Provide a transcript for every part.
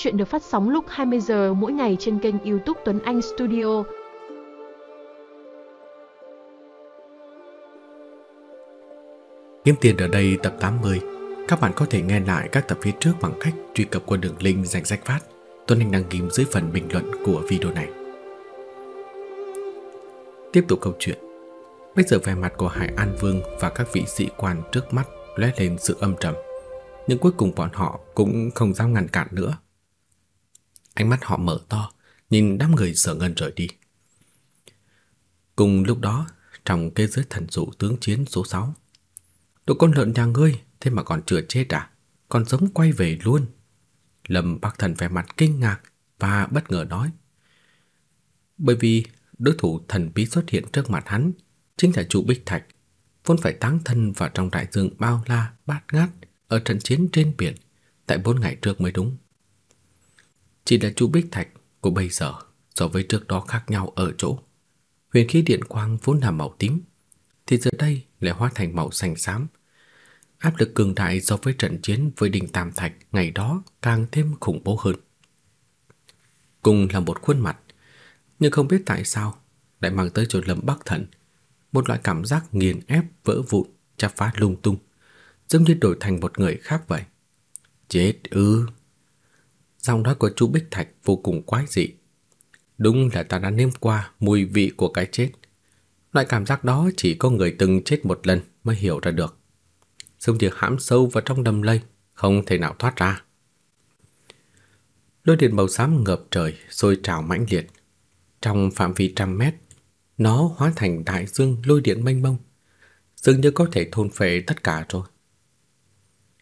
Chuyện được phát sóng lúc 20 giờ mỗi ngày trên kênh YouTube Tuấn Anh Studio. Kiếm tiền ở đây tập 80. Các bạn có thể nghe lại các tập phía trước bằng cách truy cập qua đường link danh sách phát Tuấn Anh đăng ghim dưới phần bình luận của video này. Tiếp tục câu chuyện. Bây giờ vẻ mặt của Hải An Vương và các vị sĩ quan trước mắt lóe lên sự âm trầm, nhưng cuối cùng bọn họ cũng không dám ngăn cản nữa. Ánh mắt họ mở to, nhìn đám người Sở Ngân rời đi. Cùng lúc đó, trong kế giới thần dụ tướng chiến số 6, tụi con lợn nhà ngươi thế mà còn chưa chết à? Còn sống quay về luôn. Lâm Bắc Thần vẻ mặt kinh ngạc và bất ngờ nói. Bởi vì đối thủ thần bí xuất hiện trước mặt hắn chính là Chu Bích Thạch, vốn phải táng thân vào trong đại dương bao la bát ngát ở trận chiến trên biển tại bốn ngày trước mới đúng. Chỉ là Chu Bích Thạch của bây giờ so với trước đó khác nhau ở chỗ. Huyền khí điện quang vốn là màu tím, thì giờ đây lại hóa thành màu xanh xám. Áp lực cường đại so với trận chiến với Đinh Tam Thạch ngày đó càng thêm khủng bố hơn. Cùng là một khuôn mặt, nhưng không biết tại sao lại mang tới cho Lâm Bắc Thần một loại cảm giác nghiền ép vỡ vụn, chắp phá lung tung, giống như đổi thành một người khác vậy. Chết ư? Giọng nói của chú Bích Thạch vô cùng quái dị. Đúng là ta đã nếm qua mùi vị của cái chết. Loại cảm giác đó chỉ có người từng chết một lần mới hiểu ra được. Giống như hãm sâu vào trong đầm lây, không thể nào thoát ra. Lôi điện màu xám ngập trời, sôi trào mãnh liệt. Trong phạm vi trăm mét, nó hóa thành đại dương lôi điện mênh mông, dường như có thể thôn phệ tất cả rồi.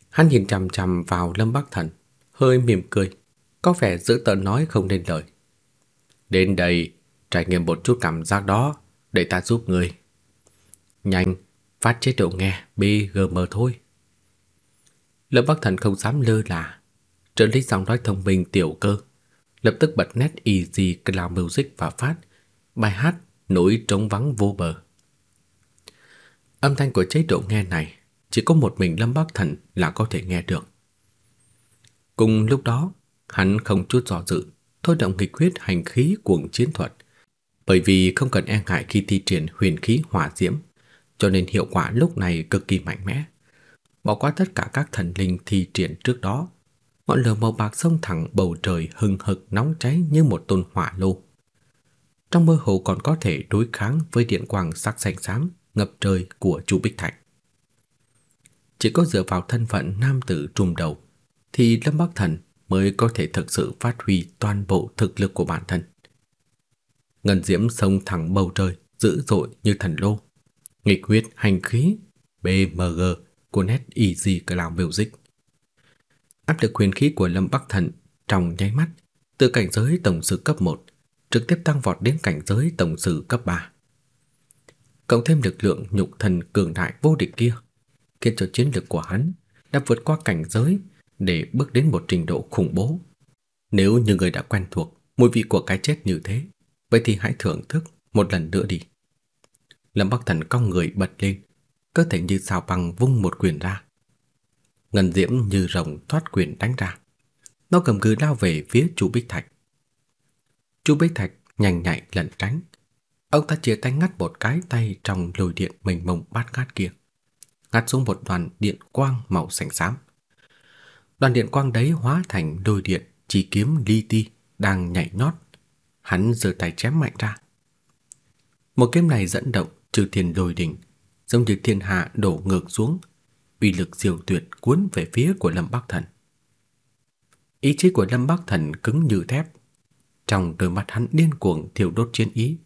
Hắn nhìn chằm chằm vào Lâm Bắc Thần, hơi mỉm cười, có vẻ giữ tợn nói không nên lời. Đến đây, trải nghiệm một chút cảm giác đó, để ta giúp người. Nhanh, phát chế độ nghe BGM thôi. Lâm Bắc Thần không dám lơ là, trợ lý giọng nói thông minh tiểu cơ, lập tức bật nét easy cloud music và phát bài hát nỗi trống vắng vô bờ. Âm thanh của chế độ nghe này chỉ có một mình Lâm Bắc Thần là có thể nghe được. Cùng lúc đó, hắn không chút do dự, thôi động nghịch huyết hành khí cuồng chiến thuật, bởi vì không cần e ngại khi thi triển huyền khí hỏa diễm, cho nên hiệu quả lúc này cực kỳ mạnh mẽ. Bỏ qua tất cả các thần linh thi triển trước đó, ngọn lửa màu bạc xông thẳng bầu trời hừng hực nóng cháy như một tôn hỏa lô trong mơ hồ còn có thể đối kháng với điện quang sắc xanh xám ngập trời của Chu Bích Thạch. Chỉ có dựa vào thân phận nam tử trùm đầu thì Lâm Bắc Thần mới có thể thực sự phát huy toàn bộ thực lực của bản thân. Ngân diễm sông thẳng bầu trời, dữ dội như thần lô. Nghịch huyết hành khí BMG của Net Easy Cloud Music. Áp lực huyền khí của Lâm Bắc Thần trong nháy mắt từ cảnh giới tổng sư cấp 1 trực tiếp tăng vọt đến cảnh giới tổng sư cấp 3. Cộng thêm lực lượng nhục thần cường đại vô địch kia, khiến cho chiến lực của hắn đã vượt qua cảnh giới để bước đến một trình độ khủng bố. Nếu như người đã quen thuộc mùi vị của cái chết như thế, vậy thì hãy thưởng thức một lần nữa đi. Lâm Bắc Thần cong người bật lên, cơ thể như sao băng vung một quyền ra. Ngân diễm như rồng thoát quyền đánh ra. Nó cầm cự lao về phía Chu Bích Thạch. Chu Bích Thạch nhanh nhạy lẩn tránh. Ông ta chia tay ngắt một cái tay trong lồi điện mênh mông bát ngát kia. Ngắt xuống một đoàn điện quang màu xanh xám. Đoàn điện quang đấy hóa thành đôi điện chỉ kiếm li ti đang nhảy nhót. Hắn giơ tay chém mạnh ra. Một kiếm này dẫn động trừ thiên đồi đỉnh, giống như thiên hạ đổ ngược xuống, uy lực diệu tuyệt cuốn về phía của Lâm Bắc Thần. Ý chí của Lâm Bắc Thần cứng như thép, trong đôi mắt hắn điên cuồng thiêu đốt chiến ý,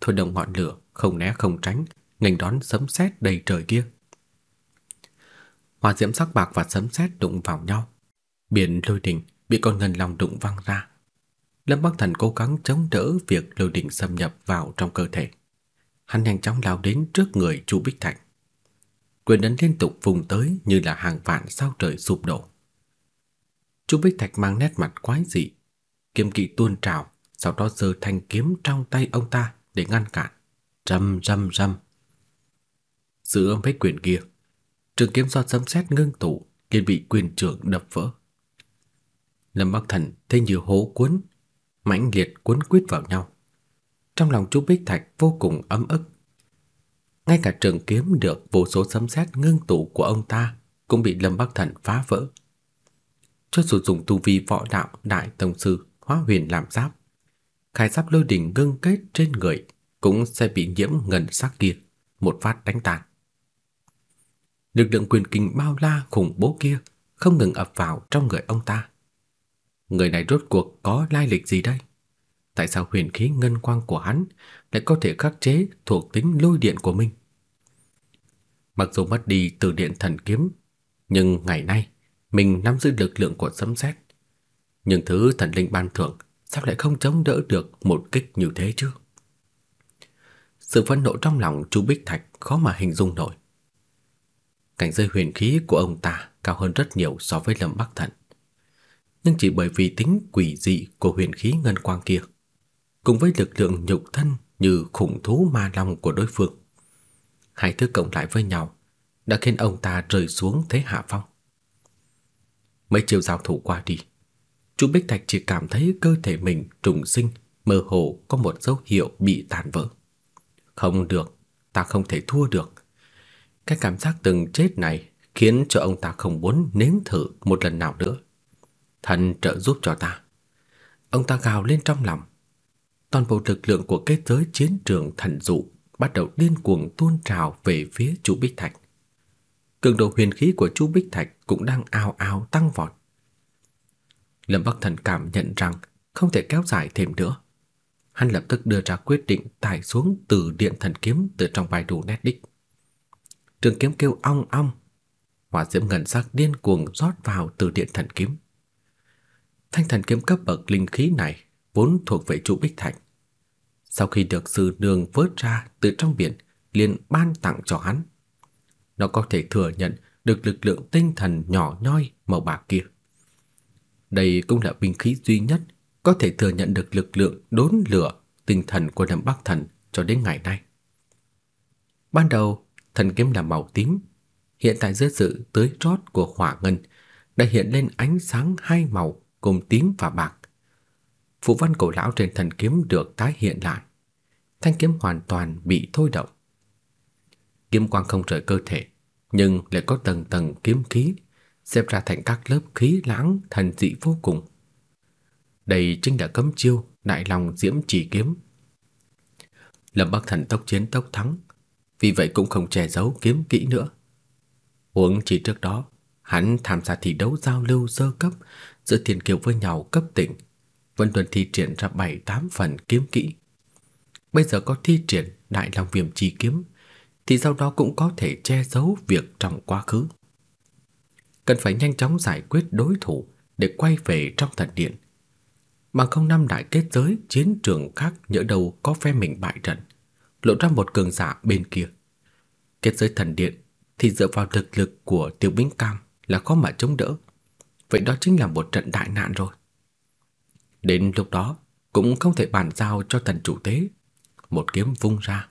thôi động ngọn lửa, không né không tránh, nghênh đón sấm sét đầy trời kia. Hỏa diễm sắc bạc và sấm sét đụng vào nhau, biển lôi đình bị con ngân long đụng văng ra. Lâm Bắc Thần cố gắng chống đỡ việc lôi đình xâm nhập vào trong cơ thể. Hắn nhanh chóng lao đến trước người Chu Bích Thạch. Quyền ấn liên tục vùng tới như là hàng vạn sao trời sụp đổ. Chu Bích Thạch mang nét mặt quái dị, kiếm kỵ tuôn trào, sau đó giơ thanh kiếm trong tay ông ta để ngăn cản. Rầm rầm rầm. Giữa mấy quyền kia, trường kiếm do sấm sét ngưng tụ liền bị quyền trưởng đập vỡ. Lâm Bắc Thần thấy như hố cuốn, mãnh liệt cuốn quýt vào nhau. Trong lòng chú Bích Thạch vô cùng ấm ức. Ngay cả trường kiếm được vô số sấm sét ngưng tụ của ông ta cũng bị Lâm Bắc Thần phá vỡ. Cho dù dùng tu vi võ đạo đại tông sư hóa huyền làm giáp, khai giáp lôi đỉnh ngưng kết trên người cũng sẽ bị nhiễm ngân sắc kia, một phát đánh tàn. Lực lượng quyền kinh bao la khủng bố kia không ngừng ập vào trong người ông ta. Người này rốt cuộc có lai lịch gì đây? Tại sao huyền khí ngân quang của hắn lại có thể khắc chế thuộc tính lôi điện của mình? Mặc dù mất đi từ điện thần kiếm, nhưng ngày nay mình nắm giữ lực lượng của sấm sét. Nhưng thứ thần linh ban thưởng sao lại không chống đỡ được một kích như thế chứ? Sự phẫn nộ trong lòng chú Bích Thạch khó mà hình dung nổi. Cảnh giới huyền khí của ông ta cao hơn rất nhiều so với Lâm Bắc Thần. Nhưng chỉ bởi vì tính quỷ dị của huyền khí ngân quang kia, cùng với lực lượng nhục thân như khủng thú ma long của đối phương, hai thứ cộng lại với nhau đã khiến ông ta rơi xuống thế hạ phong. Mấy chiều giao thủ qua đi, chu Bích Thạch chỉ cảm thấy cơ thể mình trùng sinh, mơ hồ có một dấu hiệu bị tàn vỡ. Không được, ta không thể thua được. Cái cảm giác từng chết này khiến cho ông ta không muốn nếm thử một lần nào nữa. Thần trợ giúp cho ta. Ông ta gào lên trong lòng. Toàn bộ lực lượng của kết giới chiến trường thần dụ bắt đầu điên cuồng tuôn trào về phía chú Bích Thạch. Cường độ huyền khí của chú Bích Thạch cũng đang ào ào tăng vọt. Lâm Bắc Thần cảm nhận rằng không thể kéo dài thêm nữa. Hắn lập tức đưa ra quyết định tải xuống từ điện thần kiếm từ trong bài đủ nét đích. Trường kiếm kêu ong ong, hỏa diễm ngân sắc điên cuồng rót vào từ điện thần kiếm. Thanh thần kiếm cấp bậc linh khí này vốn thuộc về chủ Bích Thạch. Sau khi được sư nương vớt ra từ trong biển, liền ban tặng cho hắn. Nó có thể thừa nhận được lực lượng tinh thần nhỏ nhoi màu bạc kia. Đây cũng là binh khí duy nhất có thể thừa nhận được lực lượng đốn lửa tinh thần của nam Bắc Thần cho đến ngày nay. Ban đầu, thần kiếm là màu tím, hiện tại dưới sự tưới rót của hỏa ngân đã hiện lên ánh sáng hai màu gồm tím và bạc. Phù văn cổ lão trên thần kiếm được tái hiện lại. Thanh kiếm hoàn toàn bị thôi động. Kiếm quang không rời cơ thể, nhưng lại có tầng tầng kiếm khí xếp ra thành các lớp khí lãng thần dị vô cùng. Đây chính là cấm chiêu Đại Long Diễm Chỉ kiếm. Lâm Bắc Thần tốc chiến tốc thắng, vì vậy cũng không che giấu kiếm kỹ nữa. Huống chỉ trước đó, hắn tham gia thi đấu giao lưu sơ cấp giữa thiên kiều với nhau cấp tỉnh, vẫn tuần thi triển ra 7-8 phần kiếm kỹ. Bây giờ có thi triển Đại Long Viêm Chi kiếm, thì sau đó cũng có thể che giấu việc trong quá khứ. Cần phải nhanh chóng giải quyết đối thủ để quay về trong thần điện. Bằng không năm đại kết giới chiến trường khác nhỡ đầu có phe mình bại trận, lộ ra một cường giả bên kia. Kết giới thần điện thì dựa vào thực lực của Tiêu Bính Cam là khó mà chống đỡ. Vậy đó chính là một trận đại nạn rồi. Đến lúc đó cũng không thể bàn giao cho thần chủ tế. Một kiếm vung ra,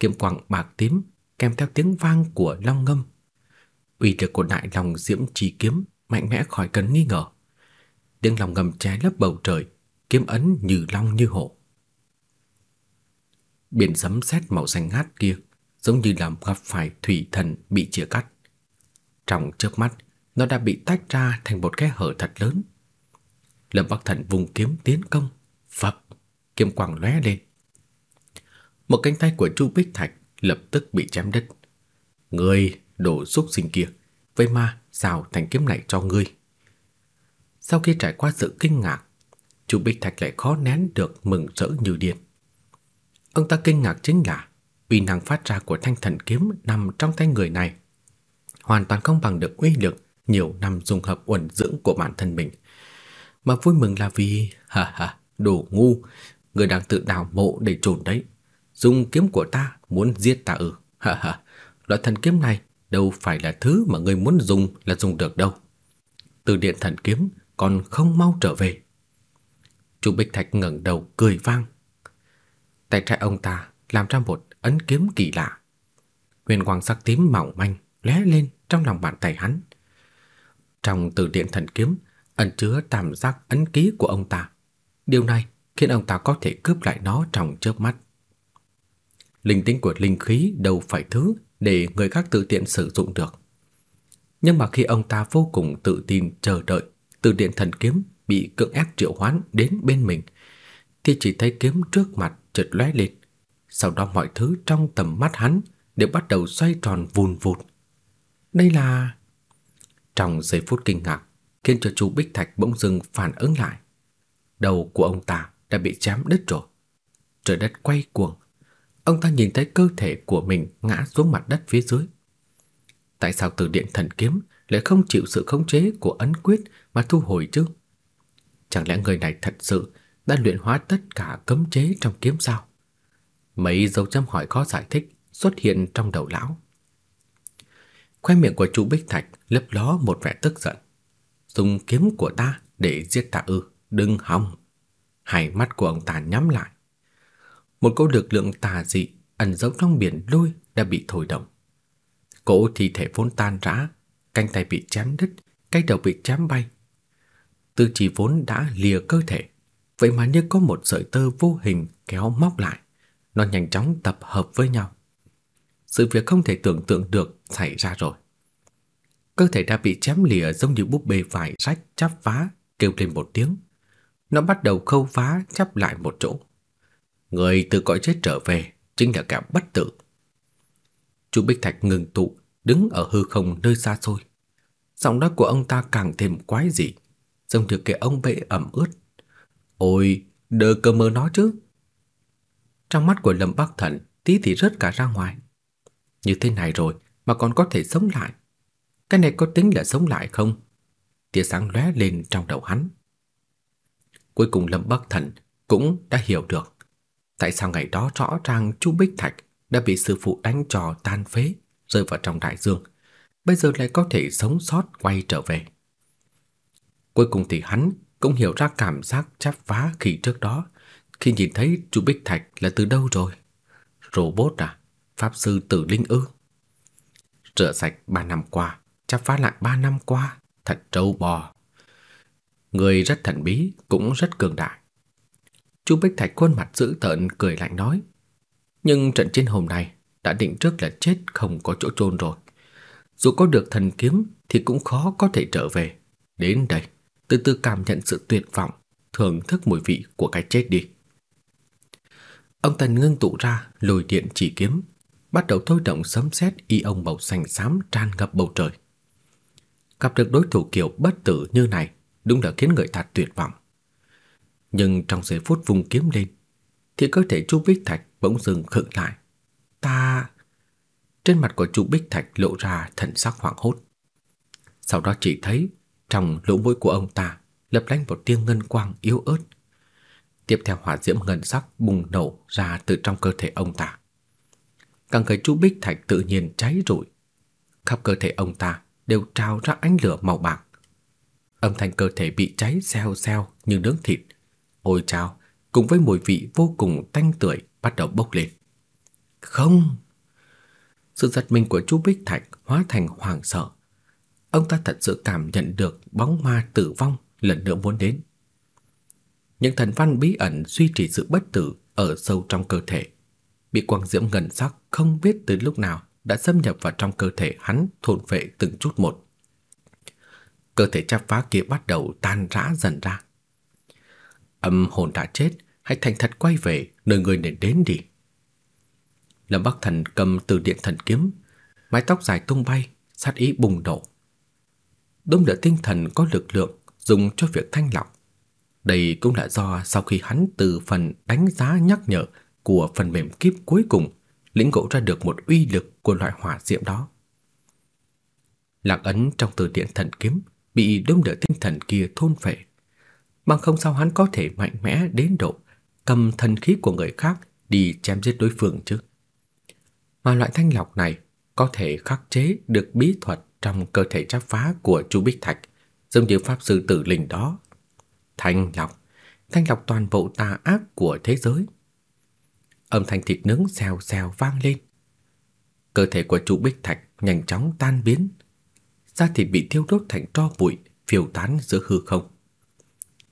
kiếm quang bạc tím kèm theo tiếng vang của long ngâm. Uy lực của đại lòng diễm chi kiếm mạnh mẽ khỏi cần nghi ngờ. Tiếng lòng ngầm che lấp bầu trời, kiếm ấn như long như hổ. Biển sấm sét màu xanh ngát kia giống như là gặp phải thủy thần bị chia cắt. Trong chớp mắt, nó đã bị tách ra thành một cái hở thật lớn. Lâm Bắc Thần vùng kiếm tiến công, phập, kiếm quang lóe lên. Một cánh tay của Chu Bích Thạch lập tức bị chém đứt. Ngươi, đồ xúc sinh kia, vậy mà sao thành kiếm này cho ngươi? Sau khi trải qua sự kinh ngạc, Chu Bích Thạch lại khó nén được mừng rỡ như điên. Ông ta kinh ngạc chính là uy năng phát ra của thanh thần kiếm nằm trong tay người này hoàn toàn không bằng được uy lực nhiều năm dung hợp uẩn dưỡng của bản thân mình. Mà vui mừng là vì, ha ha, đồ ngu, người đang tự đào mộ để trồn đấy. Dùng kiếm của ta muốn giết ta ư? Ha ha, loại thần kiếm này đâu phải là thứ mà người muốn dùng là dùng được đâu. Từ điện thần kiếm còn không mau trở về. Chu Bích Thạch ngẩng đầu cười vang. Tay trái ông ta làm ra một ấn kiếm kỳ lạ. Huyền quang sắc tím mỏng manh lóe lên trong lòng bàn tay hắn. Trong từ điện thần kiếm ẩn chứa tam giác ấn ký của ông ta. Điều này khiến ông ta có thể cướp lại nó trong chớp mắt. Linh tính của linh khí đâu phải thứ để người khác tự tiện sử dụng được. Nhưng mà khi ông ta vô cùng tự tin chờ đợi từ điện thần kiếm bị cưỡng ép triệu hoán đến bên mình, thì chỉ thấy kiếm trước mặt chợt lóe lên. Sau đó mọi thứ trong tầm mắt hắn đều bắt đầu xoay tròn vùn vụt. Đây là... Trong giây phút kinh ngạc, khiến cho chú Bích Thạch bỗng dưng phản ứng lại. Đầu của ông ta đã bị chém đứt rồi. Trời đất quay cuồng. Ông ta nhìn thấy cơ thể của mình ngã xuống mặt đất phía dưới. Tại sao từ điện thần kiếm lại không chịu sự khống chế của ấn quyết mà thu hồi chứ? Chẳng lẽ người này thật sự đã luyện hóa tất cả cấm chế trong kiếm sao? Mấy dấu chấm hỏi khó giải thích xuất hiện trong đầu lão. Khoe miệng của chú Bích Thạch lấp ló một vẻ tức giận. Dùng kiếm của ta để giết ta ư, đừng hòng. Hai mắt của ông ta nhắm lại. Một cỗ lực lượng tà dị ẩn giấu trong biển lôi đã bị thổi động. Cỗ thi thể vốn tan rã, cánh tay bị chém đứt, cái đầu bị chém bay. Tư chỉ vốn đã lìa cơ thể, vậy mà như có một sợi tơ vô hình kéo móc lại, nó nhanh chóng tập hợp với nhau. Sự việc không thể tưởng tượng được xảy ra rồi. Cơ thể đã bị chém lìa giống như búp bê vải rách chắp vá, kêu lên một tiếng. Nó bắt đầu khâu vá chắp lại một chỗ. Người từ cõi chết trở về chính là kẻ bất tử. Chu Bích Thạch ngừng tụ, đứng ở hư không nơi xa xôi. Giọng nói của ông ta càng thêm quái dị, giống như cái ông bệ ẩm ướt. Ôi, đỡ cơ mơ nó chứ. Trong mắt của Lâm Bắc Thần, tí thì rớt cả ra ngoài. Như thế này rồi mà còn có thể sống lại. Cái này có tính là sống lại không? Tia sáng lóe lên trong đầu hắn. Cuối cùng Lâm Bắc Thần cũng đã hiểu được tại sao ngày đó rõ ràng Chu Bích Thạch đã bị sư phụ đánh trò tan phế, rơi vào trong đại dương, bây giờ lại có thể sống sót quay trở về. Cuối cùng thì hắn cũng hiểu ra cảm giác chắp vá khi trước đó, khi nhìn thấy Chu Bích Thạch là từ đâu rồi. Robot à? Pháp sư tử linh ư? Rửa sạch ba năm qua, chắp vá lại ba năm qua, thật trâu bò. Người rất thần bí, cũng rất cường đại. Chu Bích Thạch khuôn mặt dữ tợn cười lạnh nói. Nhưng trận chiến hôm nay đã định trước là chết không có chỗ chôn rồi. Dù có được thần kiếm thì cũng khó có thể trở về. Đến đây, từ từ cảm nhận sự tuyệt vọng, thưởng thức mùi vị của cái chết đi. Ông Tần ngưng tụ ra lôi điện chỉ kiếm, bắt đầu thôi động sấm sét y ông màu xanh xám tràn ngập bầu trời. Gặp được đối thủ kiểu bất tử như này, đúng là khiến người ta tuyệt vọng. Nhưng trong giây phút vùng kiếm lên, thì cơ thể Chu Bích Thạch bỗng dừng khựng lại. Ta... Trên mặt của Chu Bích Thạch lộ ra thần sắc hoảng hốt. Sau đó chỉ thấy trong lỗ mũi của ông ta lập lánh một tia ngân quang yếu ớt. Tiếp theo hỏa diễm ngân sắc bùng nổ ra từ trong cơ thể ông ta. Cả người chú Bích Thạch tự nhiên cháy rụi. Khắp cơ thể ông ta đều trào ra ánh lửa màu bạc. Âm thanh cơ thể bị cháy xeo xeo như nướng thịt. Ôi chao, cùng với mùi vị vô cùng tanh tưởi bắt đầu bốc lên. Không! Sự giật mình của chú Bích Thạch hóa thành hoàng sợ. Ông ta thật sự cảm nhận được bóng ma tử vong lần nữa muốn đến. Những thần văn bí ẩn duy trì sự bất tử ở sâu trong cơ thể, bị quang diễm ngần sắc không biết từ lúc nào đã xâm nhập vào trong cơ thể hắn thôn vệ từng chút một. Cơ thể chắp phá kia bắt đầu tan rã dần ra. Âm hồn đã chết, hãy thành thật quay về nơi người nên đến đi. Lâm Bắc Thần cầm từ điện thần kiếm, mái tóc dài tung bay, sát ý bùng nổ. Đông đỡ tinh thần có lực lượng dùng cho việc thanh lọc. Đây cũng là do sau khi hắn từ phần đánh giá nhắc nhở của phần mềm kiếp cuối cùng, lĩnh ngộ ra được một uy lực của loại hỏa diệm đó. Lạc ấn trong từ điển thần kiếm bị đông đỡ tinh thần kia thôn phệ. Bằng không sao hắn có thể mạnh mẽ đến độ cầm thần khí của người khác đi chém giết đối phương chứ. Mà loại thanh lọc này có thể khắc chế được bí thuật trong cơ thể tráp phá của Chu Bích Thạch, giống như pháp sư tử linh đó. Thanh lọc, thanh lọc toàn bộ tà ác của thế giới. Âm thanh thịt nướng xèo xèo vang lên. Cơ thể của Chu Bích Thạch nhanh chóng tan biến, da thịt bị thiêu đốt thành tro bụi, phiêu tán giữa hư không.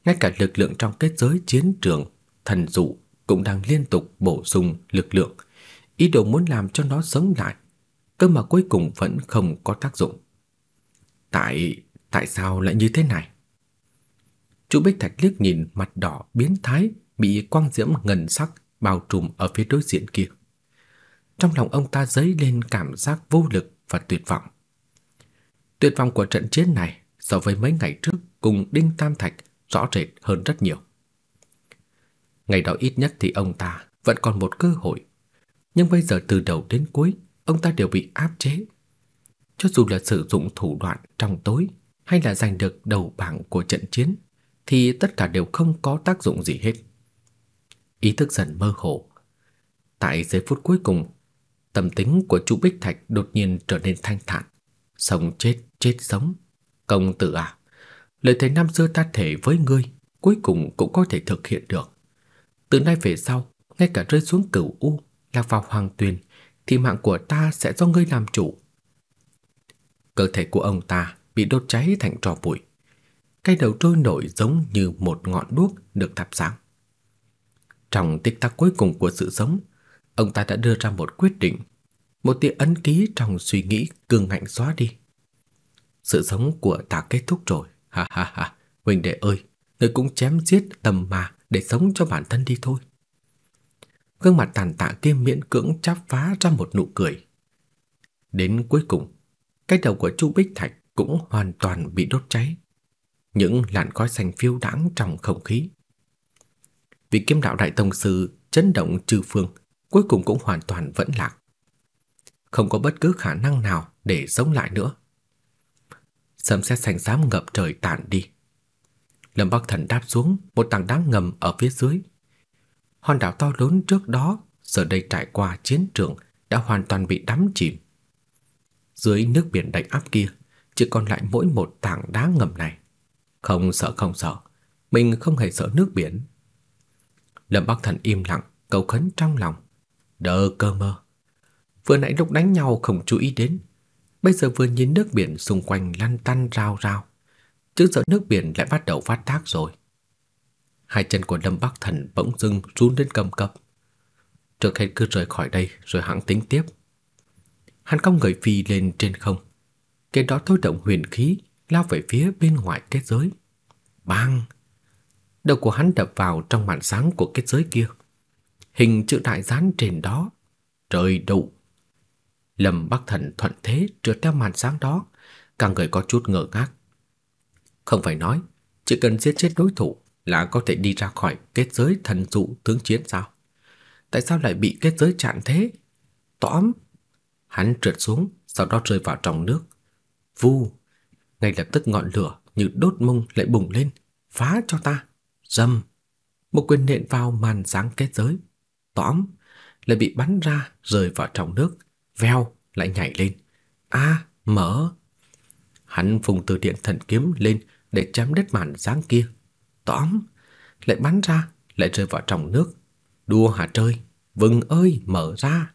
Ngay cả lực lượng trong kết giới chiến trường, thần dụ cũng đang liên tục bổ sung lực lượng, ý đồ muốn làm cho nó sống lại, cơ mà cuối cùng vẫn không có tác dụng. Tại tại sao lại như thế này? Chu Bích Thạch liếc nhìn mặt đỏ biến thái bị quang diễm ngần sắc bao trùm ở phía đối diện kia. Trong lòng ông ta dấy lên cảm giác vô lực và tuyệt vọng. Tuyệt vọng của trận chiến này so với mấy ngày trước cùng Đinh Tam Thạch rõ rệt hơn rất nhiều. Ngày đó ít nhất thì ông ta vẫn còn một cơ hội, nhưng bây giờ từ đầu đến cuối ông ta đều bị áp chế. Cho dù là sử dụng thủ đoạn trong tối hay là giành được đầu bảng của trận chiến thì tất cả đều không có tác dụng gì hết. Ý thức dần mơ hồ. Tại giây phút cuối cùng, tâm tính của Chu Bích Thạch đột nhiên trở nên thanh thản. Sống chết, chết sống. Công tử à, lời thề năm xưa ta thể với ngươi cuối cùng cũng có thể thực hiện được. Từ nay về sau, ngay cả rơi xuống cửu u, lạc vào hoàng tuyền, thì mạng của ta sẽ do ngươi làm chủ. Cơ thể của ông ta bị đốt cháy thành tro bụi. Cái đầu trôi nổi giống như một ngọn đuốc được thắp sáng. Trong tích tắc cuối cùng của sự sống, ông ta đã đưa ra một quyết định, một tia ấn ký trong suy nghĩ cường ngạnh xóa đi. Sự sống của ta kết thúc rồi, ha ha ha, huynh đệ ơi, người cũng chém giết tầm mà để sống cho bản thân đi thôi. Gương mặt tàn tạ kia miễn cưỡng chắp phá ra một nụ cười. Đến cuối cùng, cái đầu của Chu Bích Thạch cũng hoàn toàn bị đốt cháy. Những làn khói xanh phiêu đãng trong không khí. Vị kiếm đạo đại tông sư chấn động trừ phương, cuối cùng cũng hoàn toàn vẫn lạc. Không có bất cứ khả năng nào để sống lại nữa. Sấm sét xanh xám ngập trời tản đi. Lâm Bắc Thần đáp xuống một tảng đá ngầm ở phía dưới. Hòn đảo to lớn trước đó giờ đây trải qua chiến trường đã hoàn toàn bị đắm chìm. Dưới nước biển đầy áp kia, chỉ còn lại mỗi một tảng đá ngầm này. Không sợ không sợ, mình không hề sợ nước biển. Lâm Bắc Thần im lặng, cầu khấn trong lòng. Đỡ cơ mơ. Vừa nãy lúc đánh nhau không chú ý đến, bây giờ vừa nhìn nước biển xung quanh lăn tăn rao rao, chứ giờ nước biển lại bắt đầu phát tác rồi. Hai chân của Lâm Bắc Thần bỗng dưng run lên cầm cập. Trước hết cứ rời khỏi đây rồi hãng tính tiếp. Hắn cong người phi lên trên không. Kế đó thôi động huyền khí lao về phía bên ngoài kết giới. Bang! Đầu của hắn đập vào trong màn sáng của kết giới kia. Hình chữ đại dán trên đó. Trời đụ! Lâm Bắc Thần thuận thế trượt theo màn sáng đó, cả người có chút ngơ ngác. Không phải nói, chỉ cần giết chết đối thủ là có thể đi ra khỏi kết giới thần dụ tướng chiến sao? Tại sao lại bị kết giới chặn thế? Tóm! Hắn trượt xuống, sau đó rơi vào trong nước. Vu! Ngay lập tức ngọn lửa như đốt mông lại bùng lên, phá cho ta. Dầm! Một quyền nện vào màn sáng kết giới. Tóm! Lại bị bắn ra, rơi vào trong nước. Veo! Lại nhảy lên. A! mở! Hắn phùng từ điện thần kiếm lên để chém đứt màn sáng kia. Tóm! Lại bắn ra, lại rơi vào trong nước. Đua hả trời! Vừng ơi, mở ra!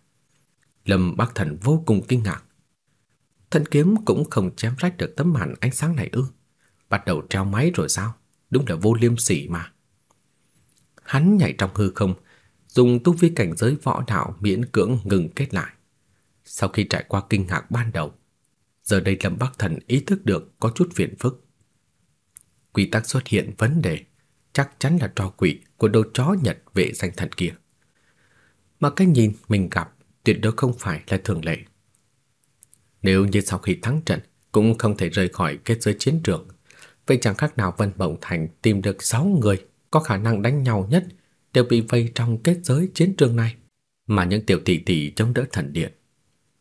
Lâm Bắc Thần vô cùng kinh ngạc. Thần kiếm cũng không chém rách được tấm màn ánh sáng này ư? Bắt đầu treo máy rồi sao? Đúng là vô liêm sỉ mà. Hắn nhảy trong hư không, dùng tu vi cảnh giới võ đạo miễn cưỡng ngừng kết lại. Sau khi trải qua kinh ngạc ban đầu, giờ đây Lâm Bắc Thần ý thức được có chút phiền phức. Quy tắc xuất hiện vấn đề, chắc chắn là trò quỷ của đồ chó Nhật vệ danh thần kia. Mà cái nhìn mình gặp tuyệt đối không phải là thường lệ. Nếu như sau khi thắng trận cũng không thể rời khỏi kết giới chiến trường, vậy chẳng khác nào Vân Mộng Thành tìm được 6 người có khả năng đánh nhau nhất đều bị vây trong kết giới chiến trường này, mà những tiểu tỷ tỷ chống đỡ thần điện.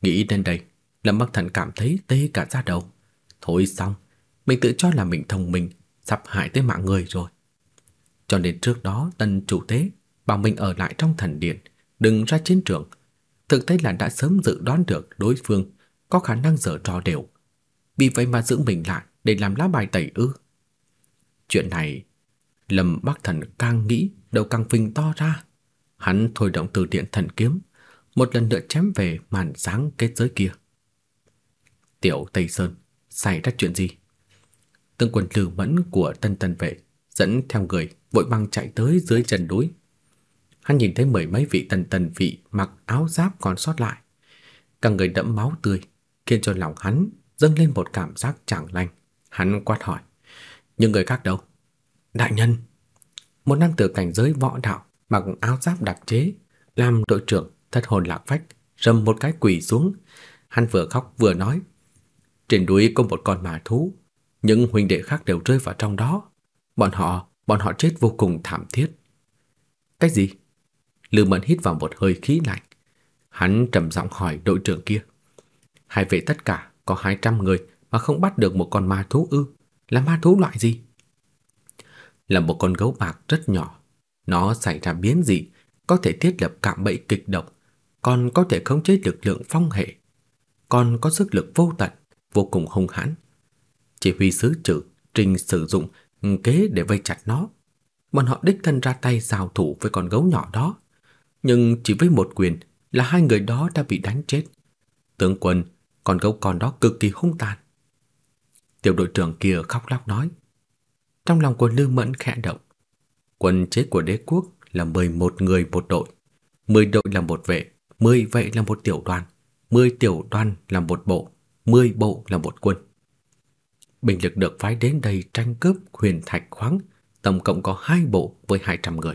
Nghĩ đến đây, Lâm Bắc Thần cảm thấy tê cả da đầu. Thôi xong, mình tự cho là mình thông minh, sắp hại tới mạng người rồi. Cho nên trước đó tân chủ tế bảo mình ở lại trong thần điện, đừng ra chiến trường. Thực tế là đã sớm dự đoán được đối phương có khả năng dở trò đều. Vì vậy mà giữ mình lại để làm lá bài tẩy ư. Chuyện này, Lâm Bắc Thần càng nghĩ đầu càng phình to ra. Hắn thôi động từ điện thần kiếm, một lần nữa chém về màn sáng kết giới kia. Tiểu Tây Sơn, xảy ra chuyện gì? Tướng quân Lư Mẫn của Tân Tân vệ dẫn theo người vội vàng chạy tới dưới chân núi. Hắn nhìn thấy mười mấy vị tần tần vị mặc áo giáp còn sót lại. Cả người đẫm máu tươi, khiến cho lòng hắn dâng lên một cảm giác chẳng lành. Hắn quát hỏi, những người khác đâu? Đại nhân, một nam tử cảnh giới võ đạo mặc áo giáp đặc chế, làm đội trưởng thất hồn lạc phách, rầm một cái quỳ xuống. Hắn vừa khóc vừa nói, trên núi có một con ma thú, những huynh đệ khác đều rơi vào trong đó. Bọn họ, bọn họ chết vô cùng thảm thiết. Cái gì? Lư Mẫn hít vào một hơi khí lạnh. Hắn trầm giọng hỏi đội trưởng kia. Hai vệ tất cả có 200 người mà không bắt được một con ma thú ư? Là ma thú loại gì? Là một con gấu bạc rất nhỏ. Nó xảy ra biến dị, có thể thiết lập cạm bẫy kịch độc, còn có thể khống chế lực lượng phong hệ, còn có sức lực vô tận, vô cùng hung hãn. Chỉ huy sứ trừ trình sử dụng kế để vây chặt nó. Bọn họ đích thân ra tay giao thủ với con gấu nhỏ đó. Nhưng chỉ với một quyền là hai người đó đã bị đánh chết. Tướng quân, con gấu con đó cực kỳ hung tàn. Tiểu đội trưởng kia khóc lóc nói. Trong lòng của Lương Mẫn khẽ động. Quân chế của đế quốc là 11 người một đội. 10 đội là một vệ, 10 vệ là một tiểu đoàn, 10 tiểu đoàn là một bộ, 10 bộ là một quân. Binh lực được phái đến đây tranh cướp huyền thạch khoáng, tổng cộng có hai bộ với 200 người.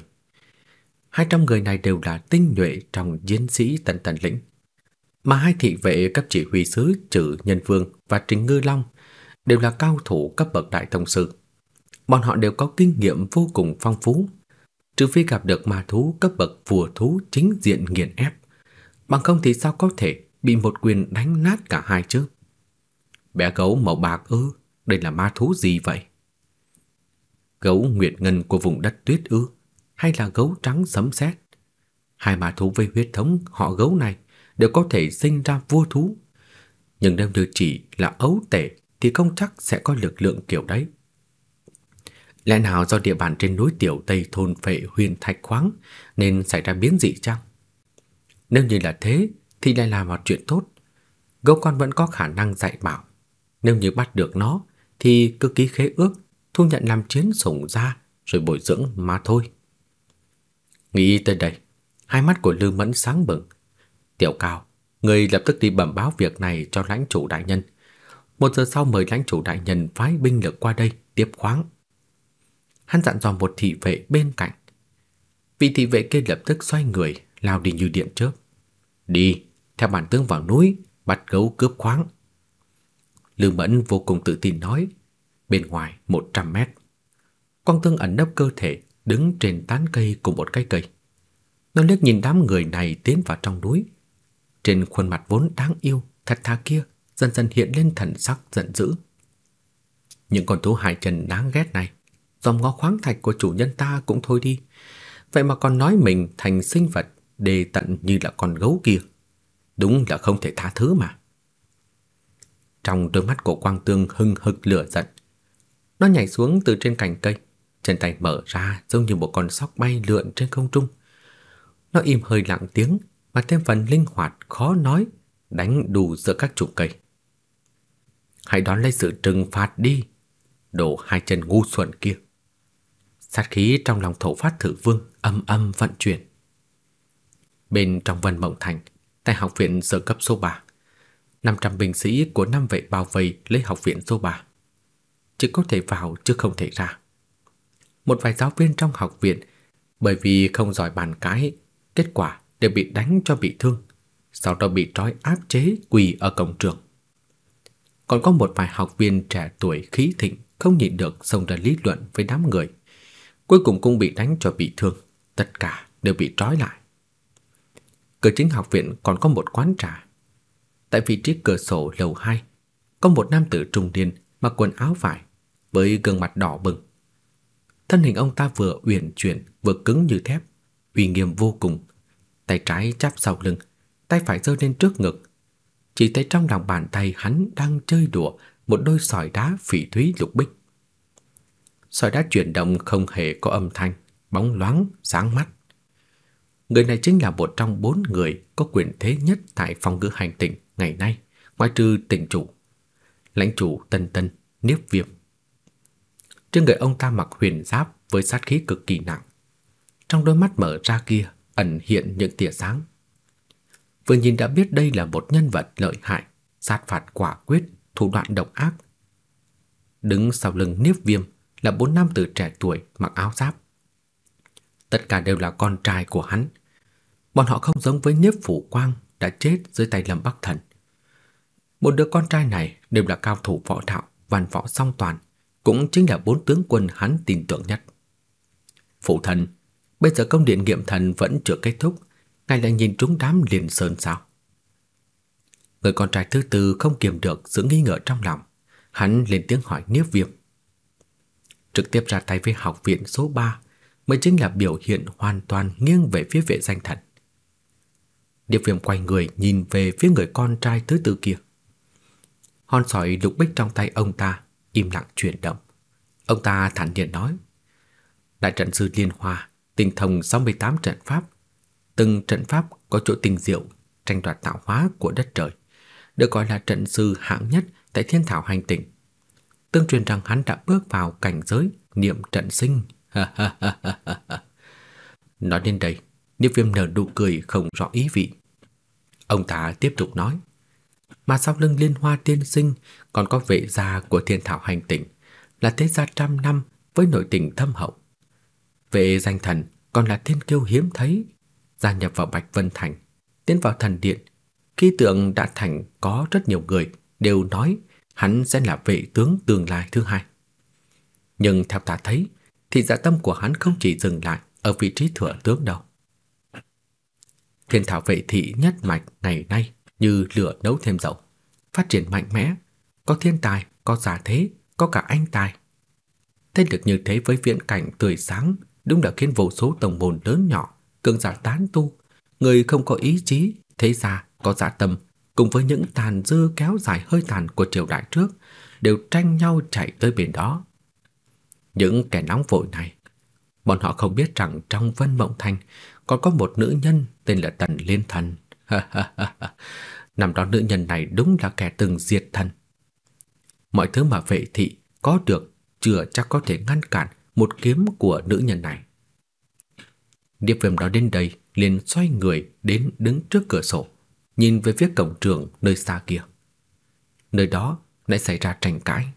200 người này đều là tinh nhuệ trong chiến sĩ tần tần lĩnh. Mà hai thị vệ cấp chỉ huy sứ Trử Nhân Vương và Trình Ngư Long đều là cao thủ cấp bậc đại thông sư. Bọn họ đều có kinh nghiệm vô cùng phong phú, trừ phi gặp được ma thú cấp bậc vua thú chính diện nghiền ép, bằng không thì sao có thể bị một quyền đánh nát cả hai chứ? Bé gấu màu bạc ư, đây là ma thú gì vậy? Gấu nguyệt ngân của vùng đất tuyết ư? Hay là gấu trắng sấm sét? Hai ma thú với huyết thống, họ gấu này, đều có thể sinh ra vua thú. Nhưng nếu như chỉ là ấu tể, thì không chắc sẽ có lực lượng kiểu đấy. Lẽ nào do địa bàn trên núi Tiểu Tây thôn phệ huyền thạch khoáng, nên xảy ra biến dị chăng? Nếu như là thế, thì lại là một chuyện tốt. Gấu con vẫn có khả năng dạy bảo. Nếu như bắt được nó thì cứ ký khế ước, thu nhận làm chiến sủng ra rồi bồi dưỡng mà thôi. Nghĩ tới đây, hai mắt của Lư Mẫn sáng bừng. Tiểu Cao, người lập tức đi bẩm báo việc này cho lãnh chủ đại nhân. Một giờ sau mời lãnh chủ đại nhân phái binh lực qua đây tiếp khoáng. Hắn dặn dò một thị vệ bên cạnh. Vị thị vệ kia lập tức xoay người, lao đi như điện chớp. Đi, theo bản tướng vào núi, bắt gấu cướp khoáng. Lương Mẫn vô cùng tự tin nói, bên ngoài 100 mét. Quang Thương ẩn nấp cơ thể, đứng trên tán cây của một cái cây. Nó liếc nhìn đám người này tiến vào trong núi. Trên khuôn mặt vốn đáng yêu, thật thà kia, dần dần hiện lên thần sắc giận dữ. Những con thú hai chân đáng ghét này, dòm ngó khoáng thạch của chủ nhân ta cũng thôi đi. Vậy mà còn nói mình thành sinh vật đề tận như là con gấu kia. Đúng là không thể tha thứ mà. Trong đôi mắt của Quang Tương hưng hực lửa giận. Nó nhảy xuống từ trên cành cây, chân tay mở ra giống như một con sóc bay lượn trên không trung. Nó im hơi lặng tiếng mà thêm phần linh hoạt khó nói, đánh đủ giữa các trụ cây. Hãy đón lấy sự trừng phạt đi, đổ hai chân ngu xuẩn kia. Sát khí trong lòng thổ phát thử vương âm âm vận chuyển. Bên trong Vân Mộng Thành, tại học viện sơ cấp số 3, 500 binh sĩ của năm vệ bao vây lấy học viện số 3. Chỉ có thể vào chứ không thể ra. Một vài giáo viên trong học viện bởi vì không giỏi bàn cái, kết quả đều bị đánh cho bị thương, sau đó bị trói áp chế quỳ ở cổng trường. Còn có một vài học viên trẻ tuổi khí thịnh không nhịn được xông ra lý luận với đám người. Cuối cùng cũng bị đánh cho bị thương, tất cả đều bị trói lại. Cửa chính học viện còn có một quán trà. Tại vị trí cửa sổ lầu 2, có một nam tử trung niên mặc quần áo vải với gương mặt đỏ bừng. Thân hình ông ta vừa uyển chuyển vừa cứng như thép, uy nghiêm vô cùng. Tay trái chắp sau lưng, tay phải giơ lên trước ngực. Chỉ thấy trong lòng bàn tay hắn đang chơi đùa một đôi sỏi đá phỉ thúy lục bích. Sỏi đá chuyển động không hề có âm thanh, bóng loáng, sáng mắt. Người này chính là một trong bốn người có quyền thế nhất tại phòng ngữ hành tinh ngày nay, ngoại trừ tỉnh chủ. Lãnh chủ Tân Tân, Niếp Viêm. Trên người ông ta mặc huyền giáp với sát khí cực kỳ nặng. Trong đôi mắt mở ra kia ẩn hiện những tia sáng. Vừa nhìn đã biết đây là một nhân vật lợi hại, sát phạt quả quyết, thủ đoạn độc ác. Đứng sau lưng Niếp Viêm là bốn nam tử trẻ tuổi mặc áo giáp. Tất cả đều là con trai của hắn. Bọn họ không giống với Niếp Phủ Quang đã chết dưới tay Lâm Bắc Thần. Một đứa con trai này đều là cao thủ võ đạo, văn võ song toàn, cũng chính là bốn tướng quân hắn tin tưởng nhất. Phụ thần, bây giờ công điện nghiệm thần vẫn chưa kết thúc, ngài lại nhìn trúng đám liền sơn sao? Người con trai thứ tư không kiềm được sự nghi ngờ trong lòng, hắn lên tiếng hỏi Niếp Viêm. Trực tiếp ra tay với học viện số 3 mới chính là biểu hiện hoàn toàn nghiêng về phía vệ danh thần. Điệp viêm quay người nhìn về phía người con trai thứ tư kia. Hòn sỏi lục bích trong tay ông ta im lặng chuyển động. Ông ta thản nhiên nói: "Đại trận sư Liên Hoa, tinh thông 68 trận pháp, từng trận pháp có chỗ tinh diệu, tranh đoạt tạo hóa của đất trời, được gọi là trận sư hạng nhất tại Thiên Thảo hành tinh. Tương truyền rằng hắn đã bước vào cảnh giới niệm trận sinh." Nói đến đây, Niếp Viêm nở nụ cười không rõ ý vị. Ông ta tiếp tục nói: mà sau lưng Liên Hoa tiên sinh còn có vệ gia của Thiên Thảo hành tỉnh, là thế gia trăm năm với nội tình thâm hậu. Vệ danh thần còn là thiên kiêu hiếm thấy, gia nhập vào Bạch Vân Thành, tiến vào thần điện. Khi tượng đã thành có rất nhiều người đều nói hắn sẽ là vệ tướng tương lai thứ hai. Nhưng theo ta thấy, thì dạ tâm của hắn không chỉ dừng lại ở vị trí thừa tướng đâu. Thiên thảo vệ thị nhất mạch ngày nay như lửa nấu thêm dầu, phát triển mạnh mẽ, có thiên tài, có giả thế, có cả anh tài. Thế được như thế với viễn cảnh tươi sáng, đúng đã khiến vô số tổng môn lớn nhỏ, cường giả tán tu, người không có ý chí, thế ra có dạ tâm, cùng với những tàn dư kéo dài hơi tàn của triều đại trước, đều tranh nhau chạy tới bên đó. Những kẻ nóng vội này, bọn họ không biết rằng trong Vân Mộng Thành còn có một nữ nhân tên là Tần Liên Thần. Năm đó nữ nhân này đúng là kẻ từng diệt thần. Mọi thứ mà vệ thị có được chưa chắc có thể ngăn cản một kiếm của nữ nhân này. Điệp viêm đó đến đây liền xoay người đến đứng trước cửa sổ, nhìn về phía cổng trường nơi xa kia. Nơi đó lại xảy ra tranh cãi.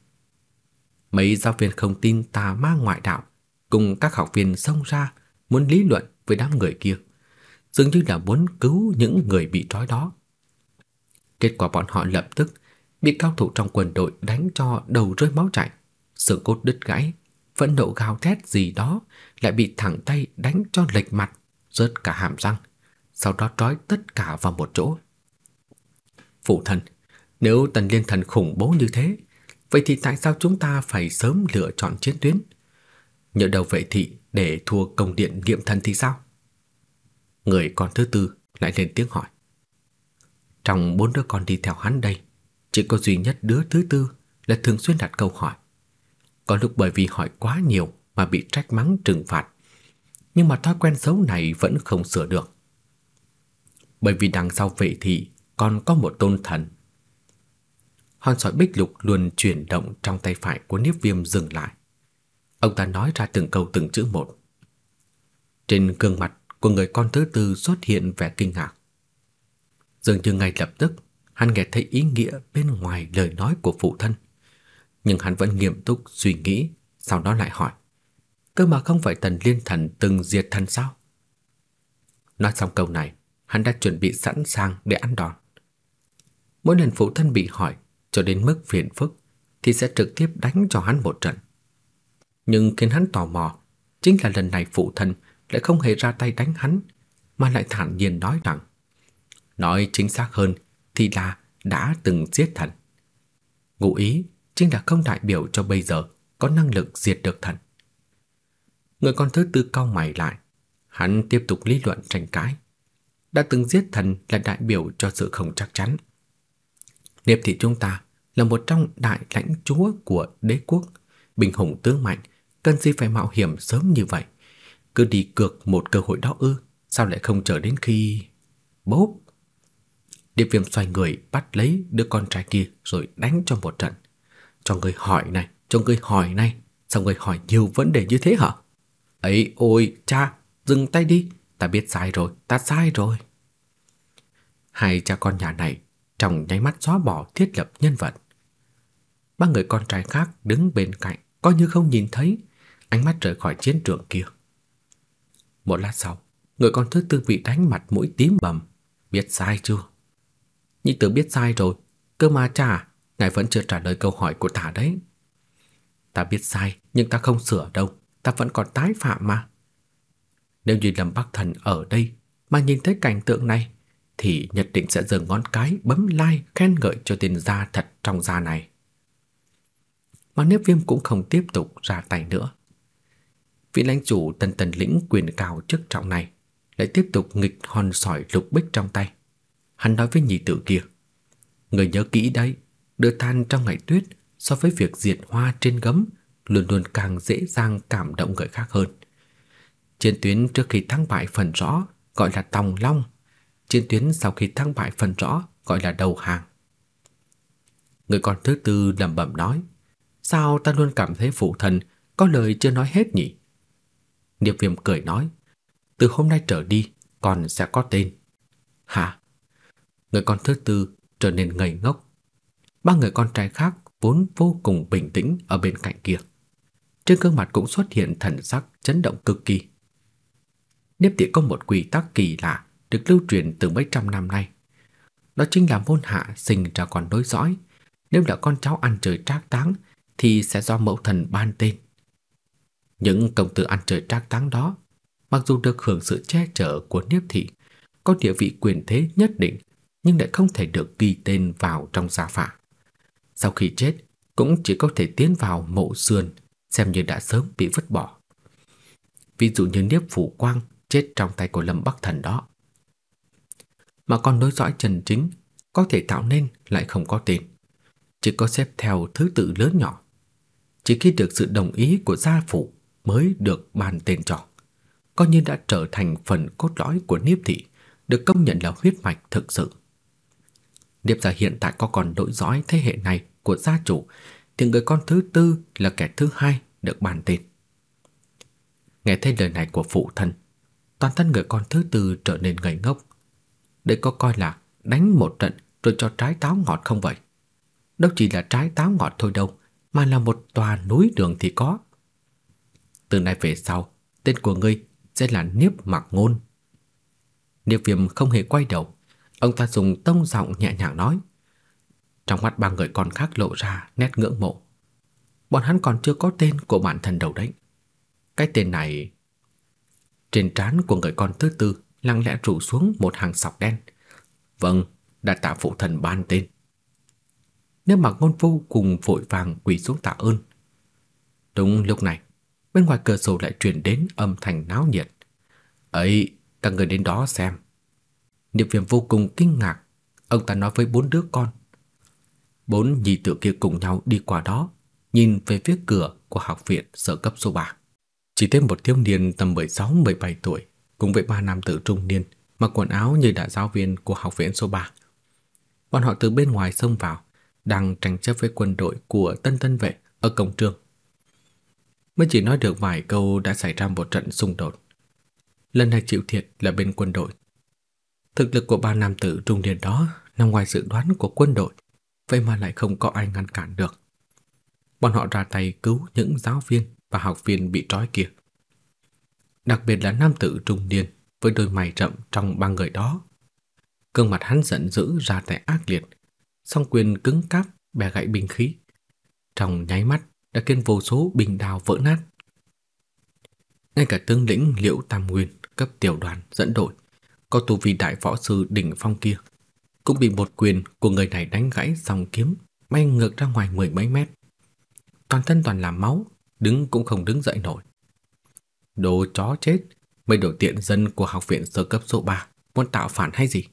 Mấy giáo viên không tin tà ma ngoại đạo cùng các học viên xông ra muốn lý luận với đám người kia, dường như là muốn cứu những người bị trói đó. Kết quả bọn họ lập tức bị cao thủ trong quân đội đánh cho đầu rơi máu chảy, xương cốt đứt gãy, phẫn nộ gào thét gì đó lại bị thẳng tay đánh cho lệch mặt, rớt cả hàm răng, sau đó trói tất cả vào một chỗ. Phụ thân, nếu Tần Liên Thần khủng bố như thế, vậy thì tại sao chúng ta phải sớm lựa chọn chiến tuyến? Nhờ đầu vệ thị để thua công điện nghiệm thần thì sao? Người con thứ tư lại lên tiếng hỏi. Trong bốn đứa con đi theo hắn đây, chỉ có duy nhất đứa thứ tư là thường xuyên đặt câu hỏi. Có lúc bởi vì hỏi quá nhiều mà bị trách mắng trừng phạt, nhưng mà thói quen xấu này vẫn không sửa được. Bởi vì đằng sau vệ thị còn có một tôn thần. Hòn sỏi bích lục luôn chuyển động trong tay phải của Niếp Viêm dừng lại. Ông ta nói ra từng câu từng chữ một. Trên gương mặt của người con thứ tư xuất hiện vẻ kinh ngạc. Dường như ngay lập tức hắn nghe thấy ý nghĩa bên ngoài lời nói của phụ thân. Nhưng hắn vẫn nghiêm túc suy nghĩ, sau đó lại hỏi. Cơ mà không phải thần liên thần từng diệt thần sao? Nói xong câu này, hắn đã chuẩn bị sẵn sàng để ăn đòn. Mỗi lần phụ thân bị hỏi cho đến mức phiền phức thì sẽ trực tiếp đánh cho hắn một trận. Nhưng khiến hắn tò mò chính là lần này phụ thân lại không hề ra tay đánh hắn, mà lại thản nhiên nói rằng nói chính xác hơn thì là đã từng giết thần. Ngụ ý chính là không đại biểu cho bây giờ có năng lực diệt được thần. Người con thứ tư cau mày lại, hắn tiếp tục lý luận tranh cãi. Đã từng giết thần là đại biểu cho sự không chắc chắn. Niệp thị chúng ta là một trong đại lãnh chúa của đế quốc, bình hùng tướng mạnh, cần gì phải mạo hiểm sớm như vậy? Cứ đi cược một cơ hội đó ư, sao lại không chờ đến khi... Bốp! Điệp viêm xoay người bắt lấy đứa con trai kia rồi đánh cho một trận. Cho người hỏi này, cho người hỏi này, Sao người hỏi nhiều vấn đề như thế hả? Ấy ôi, cha, dừng tay đi, ta biết sai rồi, ta sai rồi. Hai cha con nhà này trong nháy mắt xóa bỏ thiết lập nhân vật. Ba người con trai khác đứng bên cạnh, coi như không nhìn thấy, ánh mắt rời khỏi chiến trường kia. Một lát sau, người con thứ tư bị đánh mặt mũi tím bầm, biết sai chưa? Nhị tử biết sai rồi, cơ mà cha, ngài vẫn chưa trả lời câu hỏi của ta đấy. Ta biết sai, nhưng ta không sửa đâu, ta vẫn còn tái phạm mà. Nếu như Lâm Bắc Thần ở đây mà nhìn thấy cảnh tượng này, thì nhất định sẽ giơ ngón cái bấm like khen ngợi cho tên gia thật trong gia này. Mà Niếp Viêm cũng không tiếp tục ra tay nữa. Vị lãnh chủ tần tần lĩnh quyền cao chức trọng này lại tiếp tục nghịch hòn sỏi lục bích trong tay. Hắn nói với nhị tử kia, người nhớ kỹ đấy, đưa than trong ngày tuyết so với việc diệt hoa trên gấm luôn luôn càng dễ dàng cảm động người khác hơn. Chiến tuyến trước khi thắng bại phần rõ gọi là tòng long, chiến tuyến sau khi thắng bại phần rõ gọi là đầu hàng. Người con thứ tư lẩm bẩm nói, sao ta luôn cảm thấy phụ thần có lời chưa nói hết nhỉ? Điệp Viêm cười nói, từ hôm nay trở đi con sẽ có tên. Hả? Người con thứ tư trở nên ngây ngốc. Ba người con trai khác vốn vô cùng bình tĩnh ở bên cạnh kia. Trên gương mặt cũng xuất hiện thần sắc chấn động cực kỳ. Niếp tiệc có một quy tắc kỳ lạ được lưu truyền từ mấy trăm năm nay. Đó chính là môn hạ sinh ra con đối dõi, nếu là con cháu ăn trời trác táng thì sẽ do mẫu thần ban tên. Những công tử ăn trời trác táng đó, mặc dù được hưởng sự che chở của Niếp thị, có địa vị quyền thế nhất định, nhưng lại không thể được ghi tên vào trong gia phả. Sau khi chết, cũng chỉ có thể tiến vào mộ sườn, xem như đã sớm bị vứt bỏ. Ví dụ như Niếp Phủ Quang chết trong tay của Lâm Bắc Thần đó. Mà còn đối dõi trần chính có thể tạo nên lại không có tên, chỉ có xếp theo thứ tự lớn nhỏ. Chỉ khi được sự đồng ý của gia phụ mới được ban tên cho, coi như đã trở thành phần cốt lõi của Niếp thị, được công nhận là huyết mạch thực sự. Niếp gia hiện tại có còn đội dõi thế hệ này của gia chủ, thì người con thứ tư là kẻ thứ hai được bàn tên. Nghe thấy lời này của phụ thân, toàn thân người con thứ tư trở nên ngây ngốc. Đây có coi là đánh một trận rồi cho trái táo ngọt không vậy? Đâu chỉ là trái táo ngọt thôi đâu, mà là một tòa núi đường thì có. Từ nay về sau, tên của ngươi sẽ là Niếp Mặc Ngôn. Niếp Viêm không hề quay đầu, ông ta dùng tông giọng nhẹ nhàng nói. Trong mắt ba người con khác lộ ra nét ngưỡng mộ. Bọn hắn còn chưa có tên của bản thân đầu đấy. Cái tên này trên trán của người con thứ tư lặng lẽ rủ xuống một hàng sọc đen. Vâng, đã tạ phụ thần ban tên. Nếu mặc ngôn vô cùng vội vàng quỳ xuống tạ ơn. Đúng lúc này, bên ngoài cửa sổ lại truyền đến âm thanh náo nhiệt. Ấy, các người đến đó xem. Niệm viêm vô cùng kinh ngạc, ông ta nói với bốn đứa con. Bốn nhị tử kia cùng nhau đi qua đó, nhìn về phía cửa của học viện sở cấp số 3. Chỉ thêm một thiếu niên tầm 16-17 tuổi, cùng với ba nam tử trung niên, mặc quần áo như đã giáo viên của học viện số 3. Bọn họ từ bên ngoài xông vào, đang tranh chấp với quân đội của Tân Tân vệ ở cổng trường. Mới chỉ nói được vài câu đã xảy ra một trận xung đột. Lần này chịu thiệt là bên quân đội. Thực lực của ba nam tử trung niên đó nằm ngoài dự đoán của quân đội, vậy mà lại không có ai ngăn cản được. Bọn họ ra tay cứu những giáo viên và học viên bị trói kia. Đặc biệt là nam tử trung niên với đôi mày rậm trong ba người đó. Cương mặt hắn giận dữ ra tay ác liệt, song quyền cứng cáp bẻ gãy binh khí. Trong nháy mắt đã khiến vô số bình đào vỡ nát. Ngay cả tướng lĩnh Liễu Tam Nguyên cấp tiểu đoàn dẫn đội, có tu vi đại võ sư đỉnh phong kia, cũng bị một quyền của người này đánh gãy song kiếm, bay ngược ra ngoài mười mấy mét. Toàn thân toàn là máu, đứng cũng không đứng dậy nổi. Đồ chó chết, mấy đồ tiện dân của học viện sơ cấp số 3 muốn tạo phản hay gì?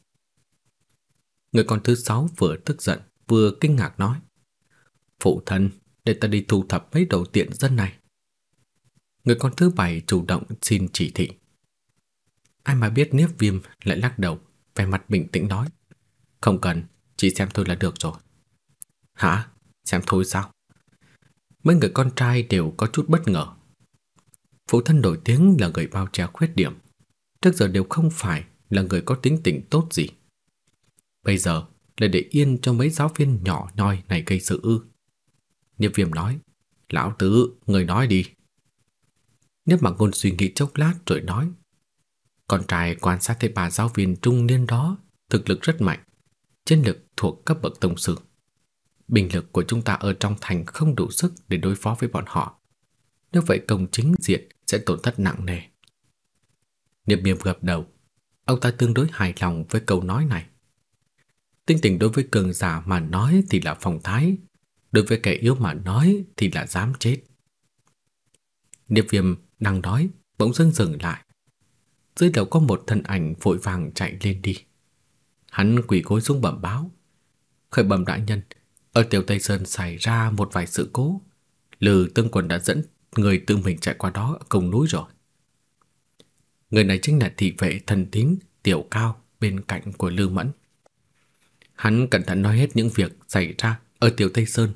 Người con thứ sáu vừa tức giận vừa kinh ngạc nói: "Phụ thân, để ta đi thu thập mấy đầu tiện dân này." Người con thứ bảy chủ động xin chỉ thị. Ai mà biết Niếp Viêm lại lắc đầu, vẻ mặt bình tĩnh nói: "Không cần, chỉ xem thôi là được rồi." "Hả? Xem thôi sao?" mấy người con trai đều có chút bất ngờ. Phụ thân nổi tiếng là người bao che khuyết điểm, trước giờ đều không phải là người có tính tình tốt gì. Bây giờ lại để yên cho mấy giáo viên nhỏ nhoi này gây sự ư. Niếp viêm nói, lão tứ, người nói đi. Niếp mặc ngôn suy nghĩ chốc lát rồi nói, con trai quan sát thấy bà giáo viên trung niên đó thực lực rất mạnh, chiến lực thuộc cấp bậc tổng sư. Bình lực của chúng ta ở trong thành không đủ sức để đối phó với bọn họ. Nếu vậy công chính diện sẽ tổn thất nặng nề. Niệm Biêm gật đầu, ông ta tương đối hài lòng với câu nói này. Tinh tình đối với cường giả mà nói thì là phong thái, đối với kẻ yếu mà nói thì là dám chết. Niệm Viêm đang nói, bỗng dưng dừng lại. Dưới đầu có một thân ảnh vội vàng chạy lên đi. Hắn quỳ gối xuống bẩm báo. Khởi bẩm đại nhân, ở Tiểu Tây Sơn xảy ra một vài sự cố. Lư Tương Quân đã dẫn người tự mình chạy qua đó cùng núi rồi. Người này chính là thị vệ thần tín Tiểu Cao bên cạnh của Lư Mẫn. Hắn cẩn thận nói hết những việc xảy ra ở Tiểu Tây Sơn.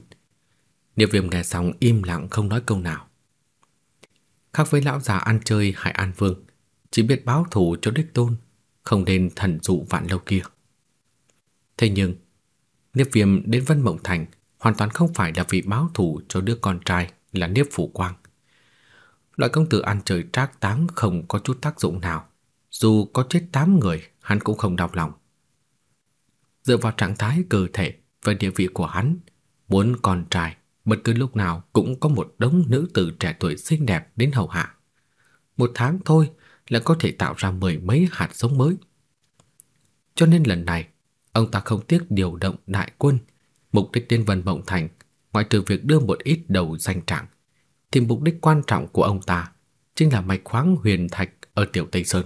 Niệm Viêm nghe xong im lặng không nói câu nào. Khác với lão già ăn chơi Hải An Vương, chỉ biết báo thù cho đích tôn, không nên thần dụ vạn lâu kia. Thế nhưng, Niếp Viêm đến Vân Mộng Thành hoàn toàn không phải là vì báo thù cho đứa con trai là Niếp Phủ Quang. Loại công tử ăn chơi trác táng không có chút tác dụng nào, dù có chết tám người, hắn cũng không đau lòng. Dựa vào trạng thái cơ thể và địa vị của hắn, muốn con trai bất cứ lúc nào cũng có một đống nữ tử trẻ tuổi xinh đẹp đến hầu hạ. Một tháng thôi là có thể tạo ra mười mấy hạt giống mới. Cho nên lần này, ông ta không tiếc điều động đại quân, mục đích đến Vân Mộng Thành, ngoại trừ việc đưa một ít đầu danh trạng, thì mục đích quan trọng của ông ta chính là mạch khoáng huyền thạch ở Tiểu Tây Sơn.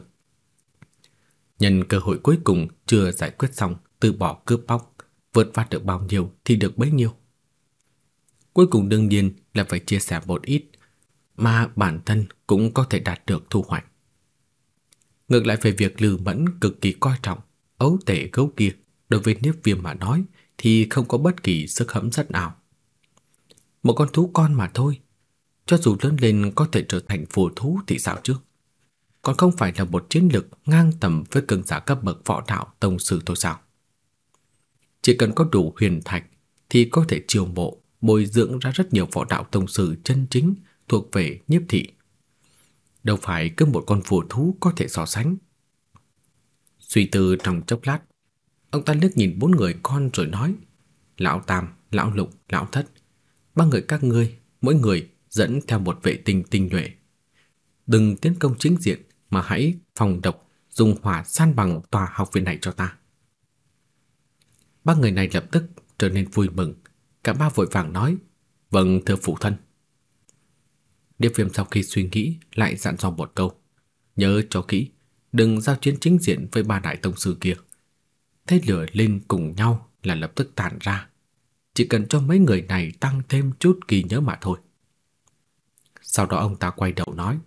Nhân cơ hội cuối cùng chưa giải quyết xong, từ bỏ cướp bóc, vượt phát được bao nhiêu thì được bấy nhiêu. Cuối cùng đương nhiên là phải chia sẻ một ít, mà bản thân cũng có thể đạt được thu hoạch. Ngược lại về việc Lư Mẫn cực kỳ coi trọng ấu tể gấu kia, đối với Niếp Viêm mà nói thì không có bất kỳ sức hấp dẫn nào. Một con thú con mà thôi, cho dù lớn lên có thể trở thành phù thú thì sao chứ? Còn không phải là một chiến lực ngang tầm với cường giả cấp bậc võ đạo tông sư thôi sao? Chỉ cần có đủ huyền thạch thì có thể chiều mộ, bồi dưỡng ra rất nhiều võ đạo tông sư chân chính thuộc về nhiếp thị. Đâu phải cứ một con phù thú có thể so sánh. Suy tư trong chốc lát, ông ta liếc nhìn bốn người con rồi nói: "Lão Tam, lão Lục, lão Thất, ba người các ngươi, mỗi người dẫn theo một vệ tinh tinh nhuệ. Đừng tiến công chính diện mà hãy phòng độc, dùng hỏa san bằng tòa học viện này cho ta." Ba người này lập tức trở nên vui mừng, cả ba vội vàng nói: "Vâng thưa phụ thân." Điệp Viêm sau khi suy nghĩ lại dặn dò một câu, nhớ cho kỹ, đừng giao chiến chính diện với ba đại tông sư kia. Thế lửa lên cùng nhau là lập tức tàn ra, chỉ cần cho mấy người này tăng thêm chút kỳ nhớ mà thôi. Sau đó ông ta quay đầu nói,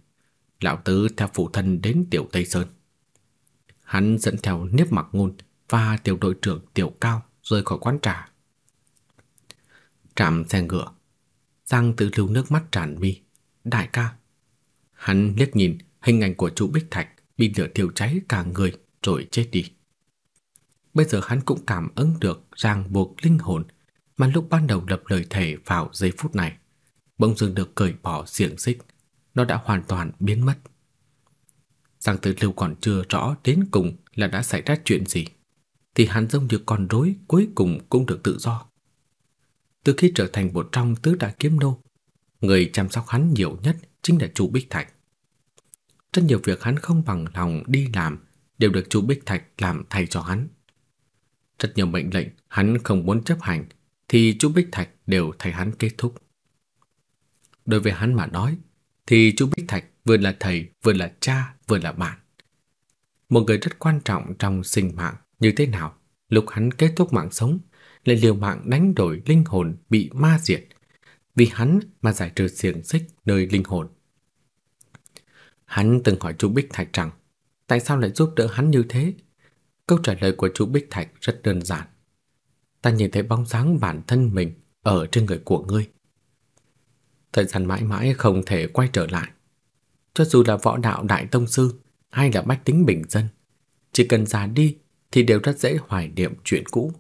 lão tứ theo phụ thân đến Tiểu Tây Sơn. Hắn dẫn theo Niếp Mặc Ngôn và tiểu đội trưởng Tiểu Cao rời khỏi quán trà. Trạm xe ngựa, Giang Tử lưu nước mắt tràn mi. Đại ca. Hắn liếc nhìn hình ảnh của chú Bích Thạch bị lửa thiêu cháy cả người rồi chết đi. Bây giờ hắn cũng cảm ứng được ràng buộc linh hồn mà lúc ban đầu lập lời thề vào giây phút này, bỗng dưng được cởi bỏ xiềng xích, nó đã hoàn toàn biến mất. Giang Tử Lưu còn chưa rõ đến cùng là đã xảy ra chuyện gì, thì hắn giống như con rối cuối cùng cũng được tự do. Từ khi trở thành một trong tứ đại kiếm nô, người chăm sóc hắn nhiều nhất chính là Chu Bích Thạch. Rất nhiều việc hắn không bằng lòng đi làm đều được Chu Bích Thạch làm thay cho hắn. Rất nhiều mệnh lệnh hắn không muốn chấp hành thì Chu Bích Thạch đều thay hắn kết thúc. Đối với hắn mà nói thì Chu Bích Thạch vừa là thầy, vừa là cha, vừa là bạn. Một người rất quan trọng trong sinh mạng như thế nào, lúc hắn kết thúc mạng sống, lại liều mạng đánh đổi linh hồn bị ma diệt, vì hắn mà giải trừ xiềng xích nơi linh hồn. Hắn từng hỏi chú Bích Thạch rằng tại sao lại giúp đỡ hắn như thế? Câu trả lời của chú Bích Thạch rất đơn giản. Ta nhìn thấy bóng dáng bản thân mình ở trên người của ngươi. Thời gian mãi mãi không thể quay trở lại. Cho dù là võ đạo đại tông sư hay là bách tính bình dân, chỉ cần già đi thì đều rất dễ hoài niệm chuyện cũ.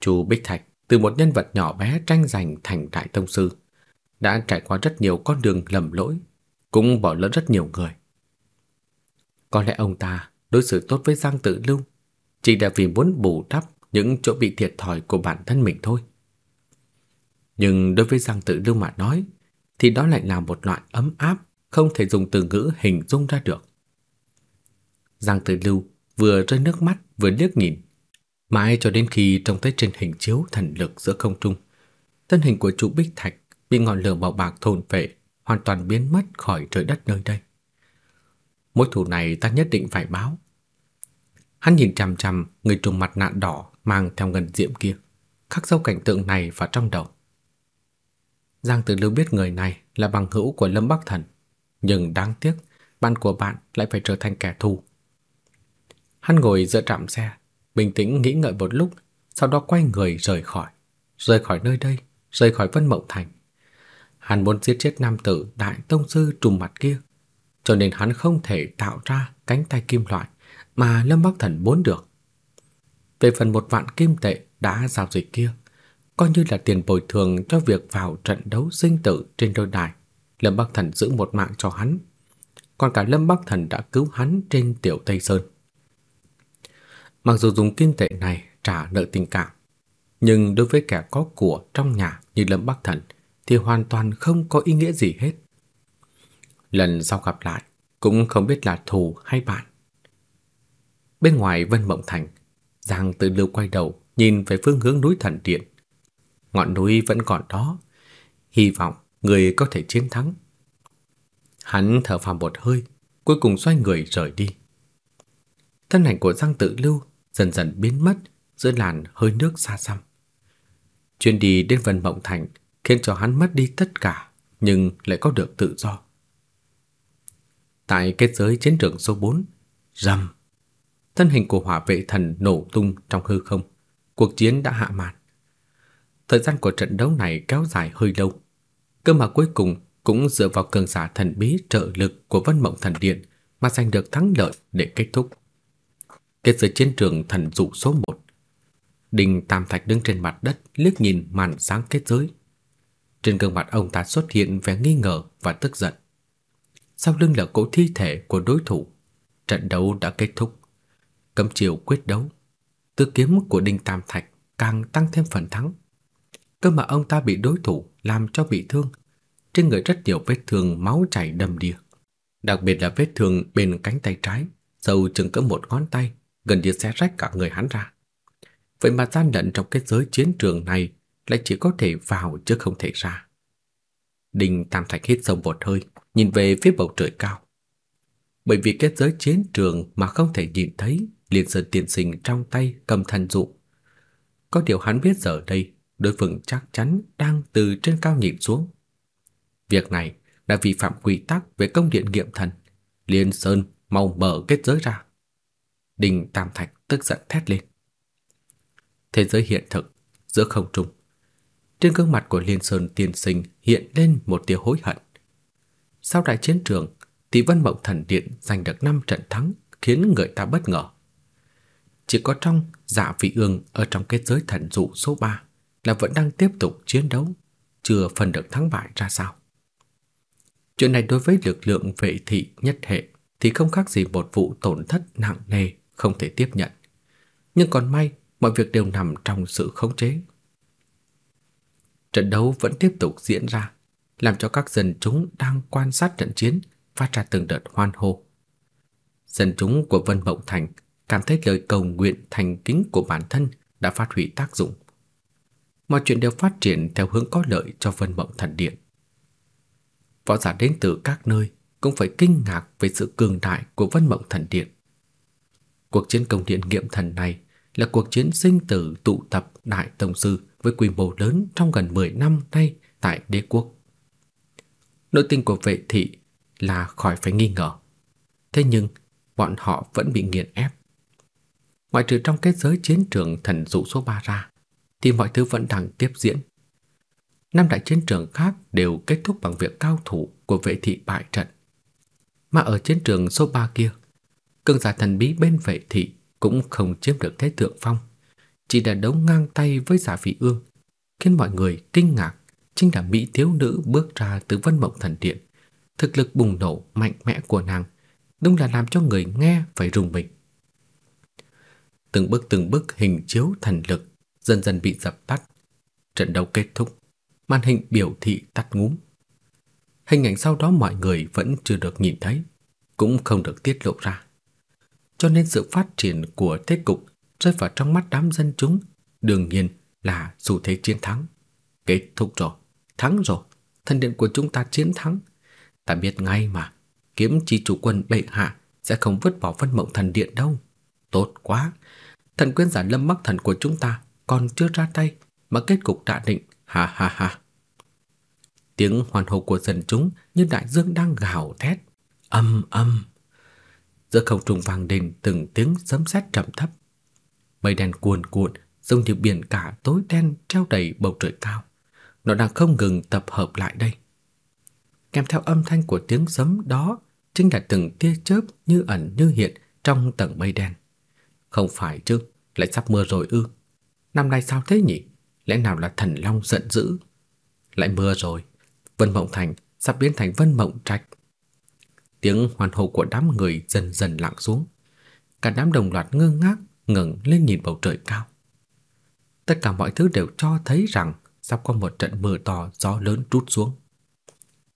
Chu Bích Thạch từ một nhân vật nhỏ bé tranh giành thành đại tông sư, đã trải qua rất nhiều con đường lầm lỗi, cũng bỏ lỡ rất nhiều người. Có lẽ ông ta đối xử tốt với Giang Tử Lưu chỉ là vì muốn bù đắp những chỗ bị thiệt thòi của bản thân mình thôi. Nhưng đối với Giang Tử Lưu mà nói, thì đó lại là một loại ấm áp không thể dùng từ ngữ hình dung ra được. Giang Tử Lưu vừa rơi nước mắt vừa liếc nhìn, mãi cho đến khi trông thấy trên hình chiếu thần lực giữa không trung, thân hình của trụ Bích Thạch bị ngọn lửa màu bạc thôn phệ, hoàn toàn biến mất khỏi trời đất nơi đây. Mối thù này ta nhất định phải báo. Hắn nhìn chằm chằm người trùng mặt nạ đỏ mang theo ngân diệm kia, khắc sâu cảnh tượng này vào trong đầu. Giang Tử Lưu biết người này là bằng hữu của Lâm Bắc Thần, nhưng đáng tiếc, bạn của bạn lại phải trở thành kẻ thù. Hắn ngồi giữa trạm xe, bình tĩnh nghĩ ngợi một lúc, sau đó quay người rời khỏi, rời khỏi nơi đây, rời khỏi Vân Mộng Thành. Hắn muốn giết chết nam tử đại tông sư trùng mặt kia, cho nên hắn không thể tạo ra cánh tay kim loại mà Lâm Bắc Thần muốn được. Về phần một vạn kim tệ đã giao dịch kia, coi như là tiền bồi thường cho việc vào trận đấu sinh tử trên đôi đài. Lâm Bắc Thần giữ một mạng cho hắn, còn cả Lâm Bắc Thần đã cứu hắn trên Tiểu Tây Sơn. Mặc dù dùng kim tệ này trả nợ tình cảm, nhưng đối với kẻ có của trong nhà như Lâm Bắc Thần thì hoàn toàn không có ý nghĩa gì hết. Lần sau gặp lại, cũng không biết là thù hay bạn. Bên ngoài Vân Mộng Thành, Giang Tử Lưu quay đầu nhìn về phương hướng núi Thần Điện. Ngọn núi vẫn còn đó, hy vọng người có thể chiến thắng. Hắn thở phào một hơi, cuối cùng xoay người rời đi. Thân ảnh của Giang Tử Lưu dần dần biến mất giữa làn hơi nước xa xăm. Chuyến đi đến Vân Mộng Thành khiến cho hắn mất đi tất cả, nhưng lại có được tự do. Tại kết giới chiến trường số 4, rầm, thân hình của hỏa vệ thần nổ tung trong hư không. Cuộc chiến đã hạ màn. Thời gian của trận đấu này kéo dài hơi lâu. Cơ mà cuối cùng cũng dựa vào cường giả thần bí trợ lực của Vân Mộng Thần Điện mà giành được thắng lợi để kết thúc. Kết giới chiến trường thần dụ số 1. đinh Tam Thạch đứng trên mặt đất liếc nhìn màn sáng kết giới. Trên gương mặt ông ta xuất hiện vẻ nghi ngờ và tức giận. Sau lưng là cỗ thi thể của đối thủ. Trận đấu đã kết thúc. Cấm chiều quyết đấu. Tư kiếm của Đinh Tam Thạch càng tăng thêm phần thắng. Cơ mà ông ta bị đối thủ làm cho bị thương. Trên người rất nhiều vết thương máu chảy đầm đìa. Đặc biệt là vết thương bên cánh tay trái, sâu chừng cỡ một ngón tay, gần như xé rách cả người hắn ra. Vậy mà gian lận trong cái giới chiến trường này lại chỉ có thể vào chứ không thể ra. Đinh Tam Thạch hít sâu một hơi, nhìn về phía bầu trời cao. Bởi vì kết giới chiến trường mà không thể nhìn thấy Liên Sơn tiên sinh trong tay cầm thần dụ. Có điều hắn biết giờ đây, đối phương chắc chắn đang từ trên cao nhìn xuống. Việc này đã vi phạm quy tắc về công điện nghiệm thần. Liên Sơn mau mở kết giới ra. Đinh Tam Thạch tức giận thét lên. Thế giới hiện thực, giữa không trung. Trên gương mặt của Liên Sơn tiên sinh hiện lên một tia hối hận. Sau đại chiến trường, Tỷ Vân Mộng Thần Điện giành được 5 trận thắng khiến người ta bất ngờ. Chỉ có trong dạ vị ương ở trong kết giới thần dụ số 3 là vẫn đang tiếp tục chiến đấu, chưa phân được thắng bại ra sao. Chuyện này đối với lực lượng vệ thị nhất hệ thì không khác gì một vụ tổn thất nặng nề không thể tiếp nhận. Nhưng còn may, mọi việc đều nằm trong sự khống chế. Trận đấu vẫn tiếp tục diễn ra, làm cho các dân chúng đang quan sát trận chiến phát ra từng đợt hoan hô. Dân chúng của Vân Mộng Thành cảm thấy lời cầu nguyện thành kính của bản thân đã phát huy tác dụng. Mọi chuyện đều phát triển theo hướng có lợi cho Vân Mộng Thần Điện. Võ giả đến từ các nơi cũng phải kinh ngạc về sự cường đại của Vân Mộng Thần Điện. Cuộc chiến công điện nghiệm thần này là cuộc chiến sinh tử tụ tập đại tông sư với quy mô lớn trong gần 10 năm nay tại đế quốc. Nội tình của vệ thị là khỏi phải nghi ngờ. Thế nhưng, bọn họ vẫn bị nghiền ép. Ngoại trừ trong kết giới chiến trường thần dụ số 3 ra, thì mọi thứ vẫn đang tiếp diễn. năm đại chiến trường khác đều kết thúc bằng việc cao thủ của vệ thị bại trận. Mà ở chiến trường số 3 kia, cường giả thần bí bên vệ thị cũng không chiếm được thế thượng phong, chỉ là đấu ngang tay với giả vị ương, khiến mọi người kinh ngạc chính là mỹ thiếu nữ bước ra từ Vân Mộng Thần Điện. Thực lực bùng nổ mạnh mẽ của nàng đúng là làm cho người nghe phải rùng mình. Từng bước từng bước hình chiếu thần lực dần dần bị dập tắt. Trận đấu kết thúc, màn hình biểu thị tắt ngúm. Hình ảnh sau đó mọi người vẫn chưa được nhìn thấy, cũng không được tiết lộ ra. Cho nên sự phát triển của thế cục rơi vào trong mắt đám dân chúng đương nhiên là xu thế chiến thắng. Kết thúc rồi, thắng rồi, thần điện của chúng ta chiến thắng. Ta biết ngay mà, kiếm chi chủ quân bệ hạ sẽ không vứt bỏ vân mộng thần điện đâu. Tốt quá, thần quyến giả lâm mắc thần của chúng ta còn chưa ra tay mà kết cục đã định, ha ha ha. Tiếng hoàn hồ của dân chúng như đại dương đang gào thét, âm âm. Giữa không trung vang lên từng tiếng sấm sét trầm thấp. Mây đen cuồn cuộn giống như biển cả tối đen treo đầy bầu trời cao. Nó đang không ngừng tập hợp lại đây. Kèm theo âm thanh của tiếng sấm đó chính là từng tia chớp như ẩn như hiện trong tầng mây đen. Không phải chứ, lại sắp mưa rồi ư? Năm nay sao thế nhỉ? Lẽ nào là thần long giận dữ? Lại mưa rồi, Vân Mộng Thành sắp biến thành Vân Mộng Trạch. Tiếng hoàn hô của đám người dần dần lặng xuống. Cả đám đồng loạt ngơ ngác ngẩng lên nhìn bầu trời cao. Tất cả mọi thứ đều cho thấy rằng sắp có một trận mưa to gió lớn trút xuống.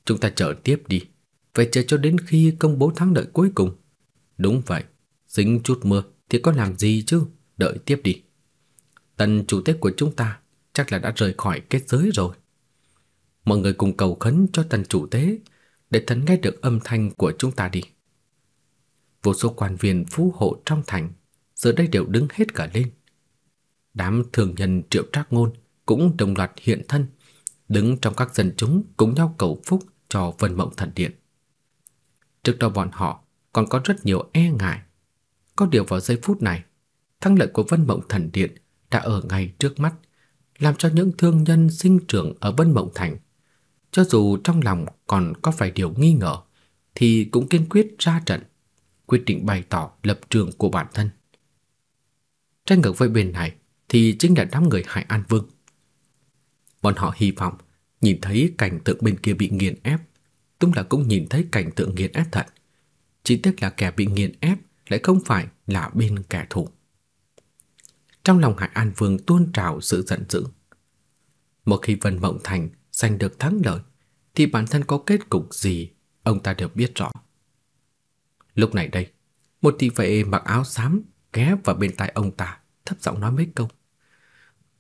Chúng ta chờ tiếp đi, phải chờ cho đến khi công bố thắng lợi cuối cùng. Đúng vậy, dính chút mưa thì có làm gì chứ, đợi tiếp đi. Tần chủ tịch của chúng ta chắc là đã rời khỏi kết giới rồi. Mọi người cùng cầu khấn cho tần chủ tế để thần nghe được âm thanh của chúng ta đi. Vô số quan viên phú hộ trong thành giờ đây đều đứng hết cả lên. Đám thường nhân triệu trác ngôn cũng đồng loạt hiện thân, đứng trong các dân chúng cùng nhau cầu phúc cho Vân Mộng Thần Điện. Trước đó bọn họ còn có rất nhiều e ngại. Có điều vào giây phút này, thắng lợi của Vân Mộng Thần Điện đã ở ngay trước mắt, làm cho những thương nhân sinh trưởng ở Vân Mộng Thành, cho dù trong lòng còn có vài điều nghi ngờ, thì cũng kiên quyết ra trận, quyết định bày tỏ lập trường của bản thân. Tranh ngược với bên này thì chính là đám người Hải An Vương. Bọn họ hy vọng nhìn thấy cảnh tượng bên kia bị nghiền ép, đúng là cũng nhìn thấy cảnh tượng nghiền ép thật. Chỉ tiếc là kẻ bị nghiền ép lại không phải là bên kẻ thù. Trong lòng Hải An Vương tuôn trào sự giận dữ. Một khi Vân Mộng Thành giành được thắng lợi, thì bản thân có kết cục gì, ông ta đều biết rõ. Lúc này đây, một thị vệ mặc áo xám ghé vào bên tai ông ta, thấp giọng nói mấy câu.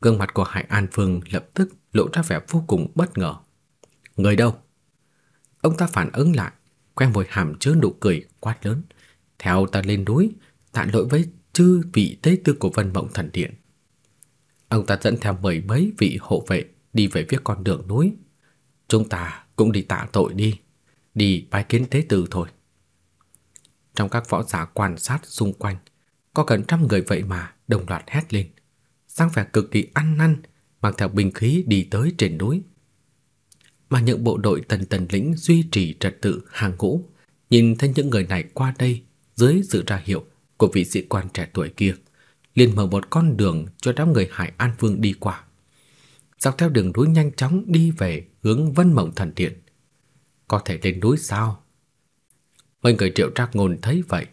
Gương mặt của Hải An Vương lập tức lộ ra vẻ vô cùng bất ngờ. Người đâu? Ông ta phản ứng lại, quen môi hàm chứa nụ cười quát lớn. Theo ta lên núi, tạ lỗi với chư vị tế tư của Vân Mộng Thần Điện. Ông ta dẫn theo mười mấy vị hộ vệ đi về phía con đường núi. Chúng ta cũng đi tạ tội đi, đi bái kiến tế tử thôi. Trong các võ giả quan sát xung quanh, có gần trăm người vậy mà đồng loạt hét lên, sang vẻ cực kỳ ăn năn, mang theo binh khí đi tới trên núi. Mà những bộ đội tần tần lĩnh duy trì trật tự hàng ngũ, nhìn thấy những người này qua đây dưới sự ra hiệu của vị sĩ quan trẻ tuổi kia, liền mở một con đường cho đám người Hải An Vương đi qua. Dọc theo đường núi nhanh chóng đi về hướng Vân Mộng Thần Điện. Có thể lên núi sao? Mấy người triệu trác ngôn thấy vậy,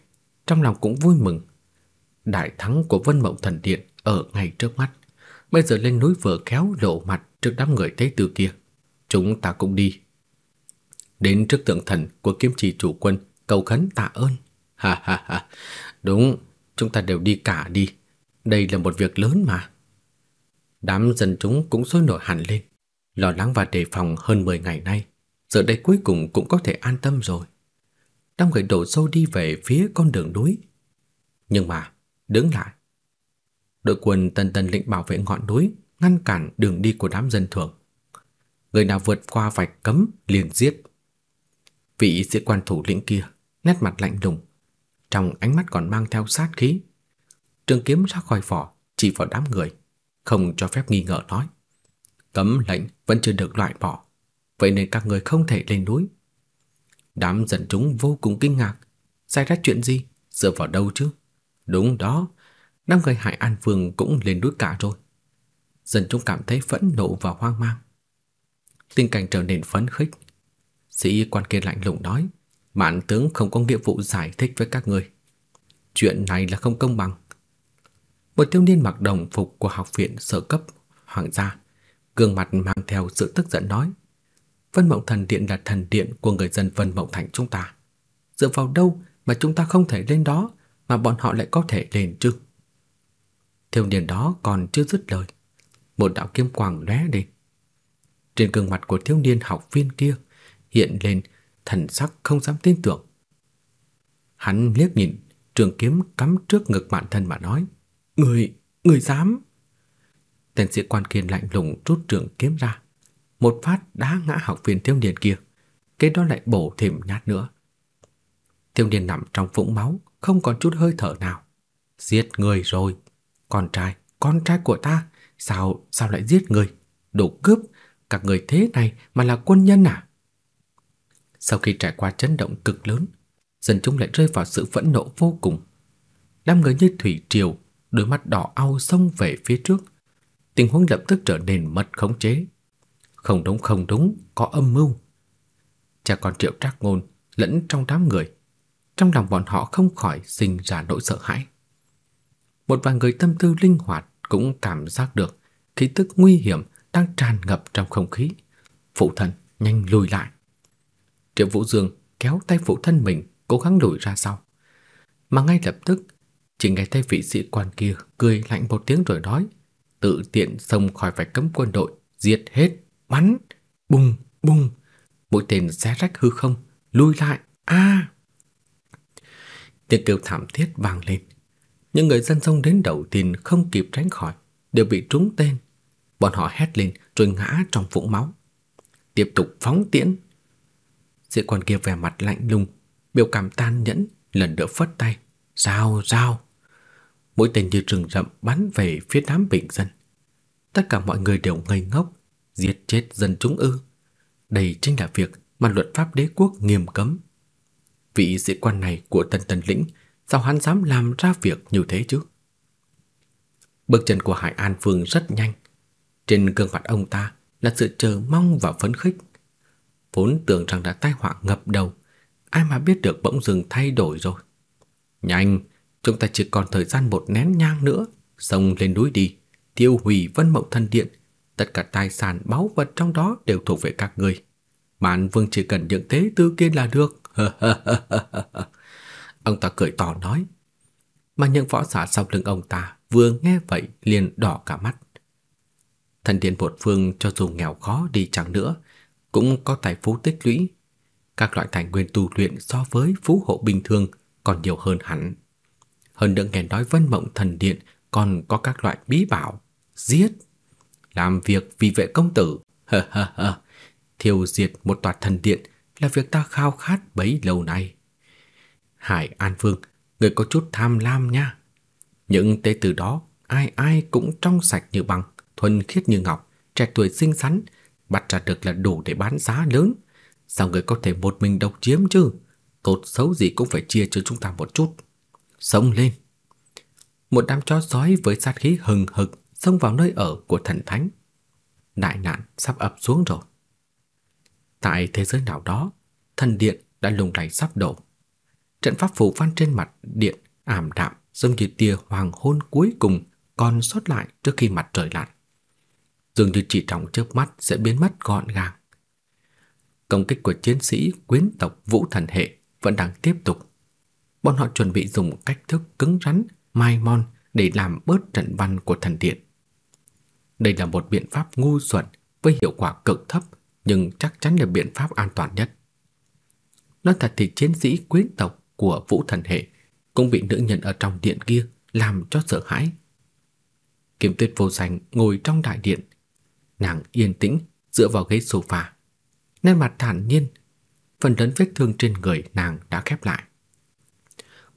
trong lòng cũng vui mừng. Đại thắng của Vân Mộng Thần Điện ở ngay trước mắt. Bây giờ lên núi vừa kéo lộ mặt trước đám người tế tử kia. Chúng ta cũng đi. Đến trước tượng thần của kiếm trì chủ quân cầu khấn tạ ơn. Ha ha ha, đúng, chúng ta đều đi cả đi. Đây là một việc lớn mà. Đám dân chúng cũng sôi nổi hẳn lên, lo lắng và đề phòng hơn 10 ngày nay. Giờ đây cuối cùng cũng có thể an tâm rồi. Đám người đổ sâu đi về phía con đường núi. Nhưng mà, đứng lại. Đội quân tần tần lệnh bảo vệ ngọn núi, ngăn cản đường đi của đám dân thường. Người nào vượt qua vạch cấm liền giết. Vị sĩ quan thủ lĩnh kia, nét mặt lạnh lùng, trong ánh mắt còn mang theo sát khí. Trường kiếm ra khỏi vỏ, chỉ vào đám người, không cho phép nghi ngờ nói: Cấm lệnh vẫn chưa được loại bỏ, vậy nên các người không thể lên núi. Đám dân chúng vô cùng kinh ngạc, xảy ra chuyện gì, dựa vào đâu chứ? Đúng đó, năm người Hải An Vương cũng lên núi cả rồi. Dân chúng cảm thấy phẫn nộ và hoang mang. Tình cảnh trở nên phấn khích. Sĩ quan kia lạnh lùng nói, Mạn tướng không có nghĩa vụ giải thích với các người. Chuyện này là không công bằng. Một thiếu niên mặc đồng phục của học viện sở cấp hoàng gia, gương mặt mang theo sự tức giận nói: "Vân Mộng Thần Điện là thần điện của người dân Vân Mộng Thành chúng ta. Dựa vào đâu mà chúng ta không thể lên đó mà bọn họ lại có thể lên chứ?" Thiếu niên đó còn chưa dứt lời, một đạo kiếm quang lóe lên. Trên gương mặt của thiếu niên học viên kia hiện lên thần sắc không dám tin tưởng. Hắn liếc nhìn trường kiếm cắm trước ngực bản thân mà nói: "Người, người dám?" Tên sĩ quan kia lạnh lùng rút trường kiếm ra, một phát đá ngã học viên thiếu niên kia, kế đó lại bổ thêm nhát nữa. Thiếu niên nằm trong vũng máu, không còn chút hơi thở nào. Giết người rồi, con trai, con trai của ta, sao sao lại giết người? Đồ cướp, các người thế này mà là quân nhân à? Sau khi trải qua chấn động cực lớn, dân chúng lại rơi vào sự phẫn nộ vô cùng. Đám người như thủy triều, đôi mắt đỏ au xông về phía trước. Tình huống lập tức trở nên mất khống chế. Không đúng không đúng, có âm mưu. Cha con Triệu Trác Ngôn lẫn trong đám người, trong lòng bọn họ không khỏi sinh ra nỗi sợ hãi. Một vài người tâm tư linh hoạt cũng cảm giác được khí tức nguy hiểm đang tràn ngập trong không khí. Phụ thân nhanh lùi lại. Triệu Vũ Dương kéo tay phụ thân mình, cố gắng lùi ra sau. Mà ngay lập tức, chỉ nghe thấy vị sĩ quan kia cười lạnh một tiếng rồi nói, tự tiện xông khỏi vạch cấm quân đội, giết hết, bắn, bùng, bùng, mũi tên xé rách hư không, lùi lại, a! Tiếng kêu thảm thiết vang lên. Những người dân xông đến đầu tiên không kịp tránh khỏi, đều bị trúng tên. Bọn họ hét lên rồi ngã trong vũng máu. Tiếp tục phóng tiễn, Sĩ quan kia vẻ mặt lạnh lùng, biểu cảm tàn nhẫn, lần nữa phất tay. Sao, sao? Mũi tên như rừng rậm bắn về phía đám bình dân. Tất cả mọi người đều ngây ngốc, giết chết dân chúng ư. Đây chính là việc mà luật pháp đế quốc nghiêm cấm. Vị sĩ quan này của Tần Tần lĩnh, sao hắn dám làm ra việc như thế chứ? Bước chân của Hải An Phương rất nhanh. Trên gương mặt ông ta là sự chờ mong và phấn khích vốn tưởng rằng đã tai họa ngập đầu, ai mà biết được bỗng dừng thay đổi rồi. Nhanh, chúng ta chỉ còn thời gian một nén nhang nữa, xông lên núi đi, tiêu hủy Vân Mộng Thần Điện, tất cả tài sản báu vật trong đó đều thuộc về các ngươi. Mạn Vương chỉ cần những thế tư kia là được. ông ta cười to nói. Mà những võ giả sau lưng ông ta vừa nghe vậy liền đỏ cả mắt. Thần điện bột phương cho dù nghèo khó đi chẳng nữa cũng có tài phú tích lũy. Các loại tài nguyên tu luyện so với phú hộ bình thường còn nhiều hơn hẳn. Hơn nữa nghe nói Vân Mộng Thần Điện còn có các loại bí bảo, giết, làm việc vì vệ công tử, hơ hơ hơ, thiêu diệt một tòa thần điện là việc ta khao khát bấy lâu nay. Hải An Vương, người có chút tham lam nha. Những tế tử đó, ai ai cũng trong sạch như bằng, thuần khiết như ngọc, trẻ tuổi xinh xắn, bắt ra được là đủ để bán giá lớn. Sao người có thể một mình độc chiếm chứ? Tốt xấu gì cũng phải chia cho chúng ta một chút. Xông lên. Một đám chó sói với sát khí hừng hực xông vào nơi ở của thần thánh. Đại nạn sắp ập xuống rồi. Tại thế giới nào đó, thần điện đã lùng lay sắp đổ. Trận pháp phủ văn trên mặt điện ảm đạm giống như tia hoàng hôn cuối cùng còn sót lại trước khi mặt trời lặn dường như chỉ trong chớp mắt sẽ biến mất gọn gàng. Công kích của chiến sĩ quyến tộc Vũ Thần hệ vẫn đang tiếp tục. Bọn họ chuẩn bị dùng cách thức cứng rắn, mai mon để làm bớt trận văn của thần điện. Đây là một biện pháp ngu xuẩn với hiệu quả cực thấp nhưng chắc chắn là biện pháp an toàn nhất. Nói thật thì chiến sĩ quyến tộc của Vũ Thần hệ cũng bị nữ nhân ở trong điện kia làm cho sợ hãi. Kiếm Tuyết vô danh ngồi trong đại điện, Nàng yên tĩnh dựa vào ghế sofa, nét mặt thản nhiên, phần lớn vết thương trên người nàng đã khép lại.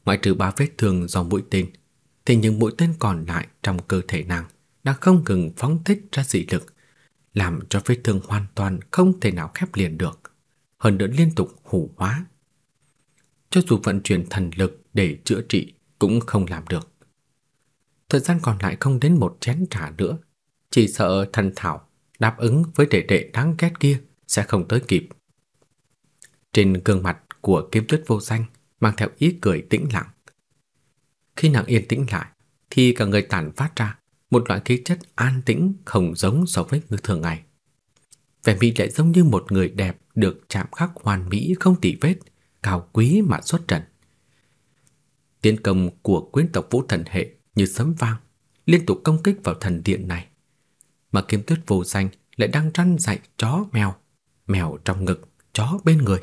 Ngoại trừ ba vết thương do mũi tên, thì những mũi tên còn lại trong cơ thể nàng đang không ngừng phóng thích ra dị lực, làm cho vết thương hoàn toàn không thể nào khép liền được, hơn nữa liên tục hủ hóa. Cho dù vận chuyển thần lực để chữa trị cũng không làm được. Thời gian còn lại không đến một chén trà nữa, chỉ sợ thần thảo đáp ứng với đệ đệ đáng ghét kia sẽ không tới kịp. Trên gương mặt của kiếm tuyết vô danh mang theo ý cười tĩnh lặng. Khi nàng yên tĩnh lại, thì cả người tản phát ra một loại khí chất an tĩnh không giống so với người thường ngày. Vẻ mỹ lại giống như một người đẹp được chạm khắc hoàn mỹ không tỉ vết, cao quý mà xuất trần. Tiến công của quyến tộc vũ thần hệ như sấm vang, liên tục công kích vào thần điện này. Mà kiếm tuyết vô danh lại đang răn dạy chó mèo, mèo trong ngực, chó bên người.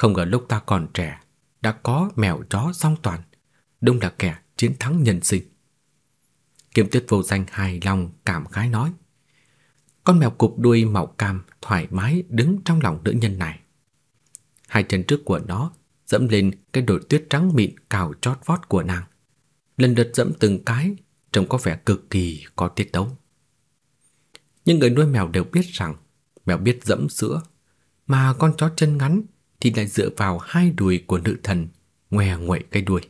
Không ngờ lúc ta còn trẻ, đã có mèo chó song toàn, đúng là kẻ chiến thắng nhân sinh. Kiếm tuyết vô danh hài lòng cảm khái nói. Con mèo cụp đuôi màu cam thoải mái đứng trong lòng nữ nhân này. Hai chân trước của nó dẫm lên cái đồi tuyết trắng mịn cào chót vót của nàng. Lần lượt dẫm từng cái, trông có vẻ cực kỳ có tiết tấu. Nhưng người nuôi mèo đều biết rằng mèo biết dẫm sữa, mà con chó chân ngắn thì lại dựa vào hai đùi của nữ thần, ngoe nguậy cái đuôi.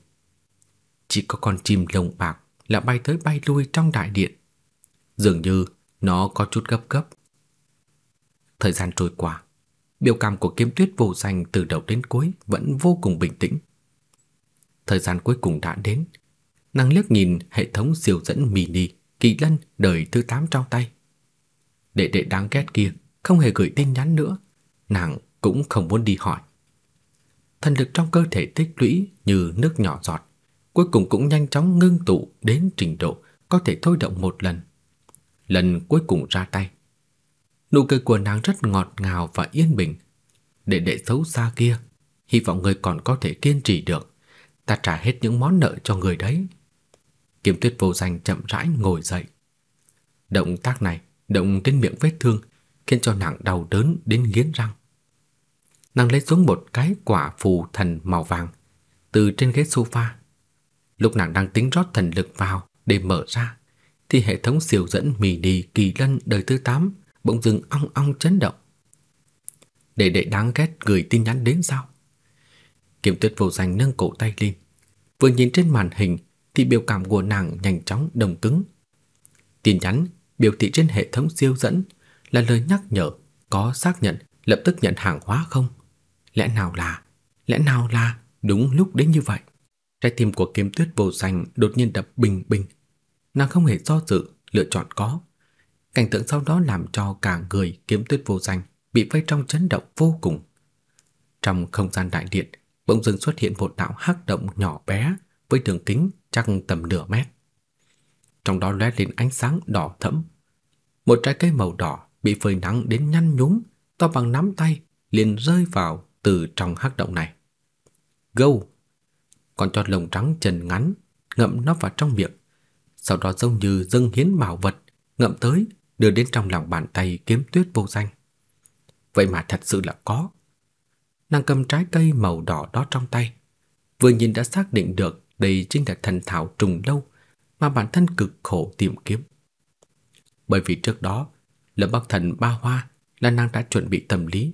Chỉ có con chim lông bạc là bay tới bay lui trong đại điện. Dường như nó có chút gấp gấp. Thời gian trôi qua, biểu cảm của kiếm tuyết vô danh từ đầu đến cuối vẫn vô cùng bình tĩnh. Thời gian cuối cùng đã đến, nàng liếc nhìn hệ thống siêu dẫn mini kỳ lân đời thứ 8 trong tay. Đệ đệ đáng ghét kia không hề gửi tin nhắn nữa, nàng cũng không muốn đi hỏi. Thần lực trong cơ thể tích lũy như nước nhỏ giọt, cuối cùng cũng nhanh chóng ngưng tụ đến trình độ có thể thôi động một lần. Lần cuối cùng ra tay. Nụ cười của nàng rất ngọt ngào và yên bình. Để đệ xấu xa kia, hy vọng người còn có thể kiên trì được. Ta trả hết những món nợ cho người đấy. Kiếm tuyết vô danh chậm rãi ngồi dậy. Động tác này, động đến miệng vết thương, khiến cho nàng đau đớn đến nghiến răng. Nàng lấy xuống một cái quả phù thần màu vàng từ trên ghế sofa Lúc nàng đang tính rót thần lực vào để mở ra, thì hệ thống siêu dẫn mini kỳ lân đời thứ 8 bỗng dưng ong ong chấn động. Để đệ đáng ghét gửi tin nhắn đến sao? Kiểm tuyết vô danh nâng cổ tay lên. Vừa nhìn trên màn hình thì biểu cảm của nàng nhanh chóng đồng cứng. Tin nhắn biểu thị trên hệ thống siêu dẫn là lời nhắc nhở có xác nhận lập tức nhận hàng hóa không? Lẽ nào là, lẽ nào là đúng lúc đến như vậy? Trái tim của kiếm tuyết vô danh đột nhiên đập bình bình. Nàng không hề do dự, lựa chọn có. Cảnh tượng sau đó làm cho cả người kiếm tuyết vô danh bị vây trong chấn động vô cùng. Trong không gian đại điện, bỗng dưng xuất hiện một đạo hắc động nhỏ bé với đường kính chắc tầm nửa mét. Trong đó lóe lên ánh sáng đỏ thẫm. Một trái cây màu đỏ bị phơi nắng đến nhăn nhúm, to bằng nắm tay, liền rơi vào từ trong hắc động này. Gâu! còn cho lồng trắng chân ngắn, ngậm nó vào trong miệng. Sau đó giống như dâng hiến bảo vật, ngậm tới, đưa đến trong lòng bàn tay kiếm tuyết vô danh. Vậy mà thật sự là có. Nàng cầm trái cây màu đỏ đó trong tay, vừa nhìn đã xác định được đây chính là thần thảo trùng lâu mà bản thân cực khổ tìm kiếm. Bởi vì trước đó, Lâm Bắc Thần ba hoa là nàng đã chuẩn bị tâm lý,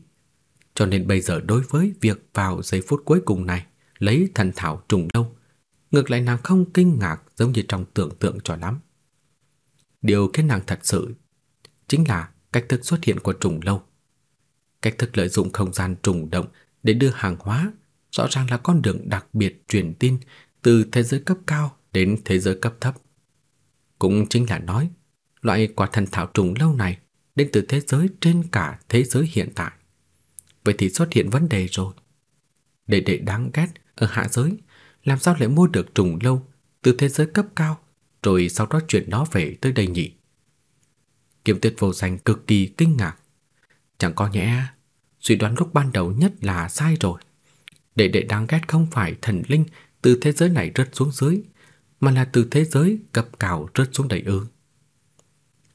cho nên bây giờ đối với việc vào giây phút cuối cùng này, lấy thần thảo trùng lâu, ngược lại nàng không kinh ngạc giống như trong tưởng tượng cho lắm. Điều khiến nàng thật sự chính là cách thức xuất hiện của trùng lâu. Cách thức lợi dụng không gian trùng động để đưa hàng hóa rõ ràng là con đường đặc biệt truyền tin từ thế giới cấp cao đến thế giới cấp thấp. Cũng chính là nói, loại quả thần thảo trùng lâu này đến từ thế giới trên cả thế giới hiện tại. Vậy thì xuất hiện vấn đề rồi. đệ đệ đáng ghét ở hạ giới, làm sao lại mua được trùng lâu từ thế giới cấp cao, rồi sau đó chuyển nó về tới đây nhỉ? Kiếm Tuyết vô danh cực kỳ kinh ngạc. Chẳng có nhẽ suy đoán lúc ban đầu nhất là sai rồi. Đệ đệ đáng ghét không phải thần linh từ thế giới này rớt xuống dưới, mà là từ thế giới cấp cao rớt xuống đầy ư.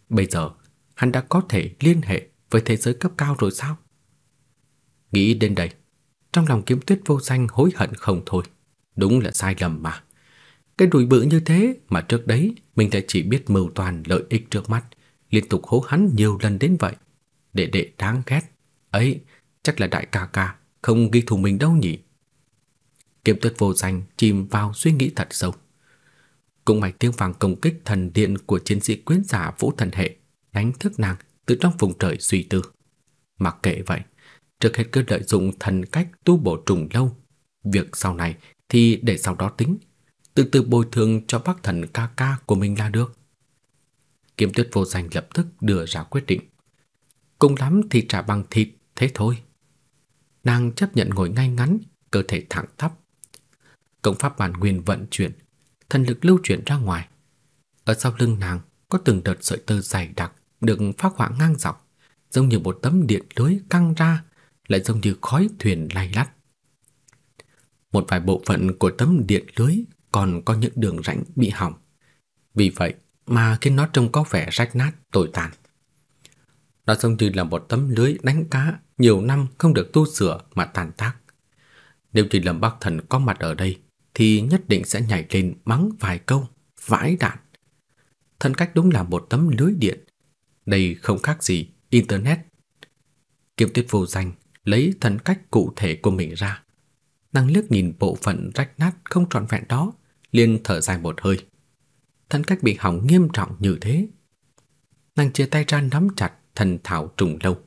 Bây giờ, hắn đã có thể liên hệ với thế giới cấp cao rồi sao? Nghĩ đến đây, trong lòng kiếm tuyết vô danh hối hận không thôi. Đúng là sai lầm mà. Cái đùi bự như thế mà trước đấy mình lại chỉ biết mưu toàn lợi ích trước mắt, liên tục hố hắn nhiều lần đến vậy. Đệ đệ đáng ghét. Ấy, chắc là đại ca ca không ghi thù mình đâu nhỉ. Kiếm tuyết vô danh chìm vào suy nghĩ thật sâu. Cũng mạch tiếng vàng công kích thần điện của chiến sĩ quyến giả vũ thần hệ đánh thức nàng từ trong vùng trời suy tư. Mặc kệ vậy, trước hết cứ lợi dụng thần cách tu bổ trùng lâu. Việc sau này thì để sau đó tính, từ từ bồi thường cho bác thần ca ca của mình là được. Kiếm tuyết vô danh lập tức đưa ra quyết định. Cùng lắm thì trả bằng thịt, thế thôi. Nàng chấp nhận ngồi ngay ngắn, cơ thể thẳng tắp. Công pháp bản nguyên vận chuyển, thần lực lưu chuyển ra ngoài. Ở sau lưng nàng có từng đợt sợi tơ dày đặc được phát họa ngang dọc, giống như một tấm điện lưới căng ra, lại giống như khói thuyền lay lắt. Một vài bộ phận của tấm điện lưới còn có những đường rãnh bị hỏng. Vì vậy mà khiến nó trông có vẻ rách nát, tồi tàn. Nó giống như là một tấm lưới đánh cá nhiều năm không được tu sửa mà tàn tác. Nếu chỉ Lâm Bắc Thần có mặt ở đây thì nhất định sẽ nhảy lên mắng vài câu, vãi đạn. Thân cách đúng là một tấm lưới điện. Đây không khác gì internet. Kiếm Tuyết vô danh lấy thần cách cụ thể của mình ra. Nàng liếc nhìn bộ phận rách nát không trọn vẹn đó, liền thở dài một hơi. Thần cách bị hỏng nghiêm trọng như thế. Nàng chia tay ra nắm chặt thần thảo trùng lâu,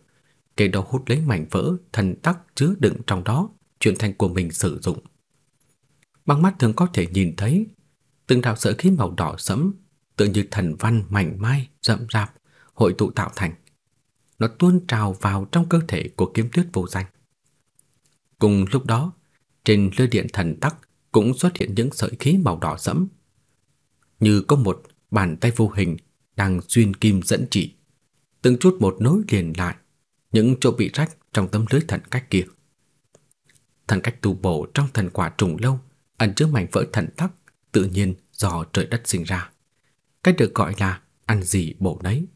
kể đó hút lấy mảnh vỡ thần tắc chứa đựng trong đó, chuyển thành của mình sử dụng. Bằng mắt thường có thể nhìn thấy từng đạo sợi khí màu đỏ sẫm, tựa như thần văn mảnh mai rậm rạp hội tụ tạo thành. Nó tuôn trào vào trong cơ thể của kiếm tuyết vô danh. Cùng lúc đó, trên lưới điện thần tắc cũng xuất hiện những sợi khí màu đỏ sẫm, như có một bàn tay vô hình đang xuyên kim dẫn chỉ, từng chút một nối liền lại những chỗ bị rách trong tấm lưới thần cách kia. Thần cách tu bổ trong thần quả trùng lâu ẩn chứa mảnh vỡ thần tắc tự nhiên do trời đất sinh ra. Cách được gọi là ăn gì bổ nấy.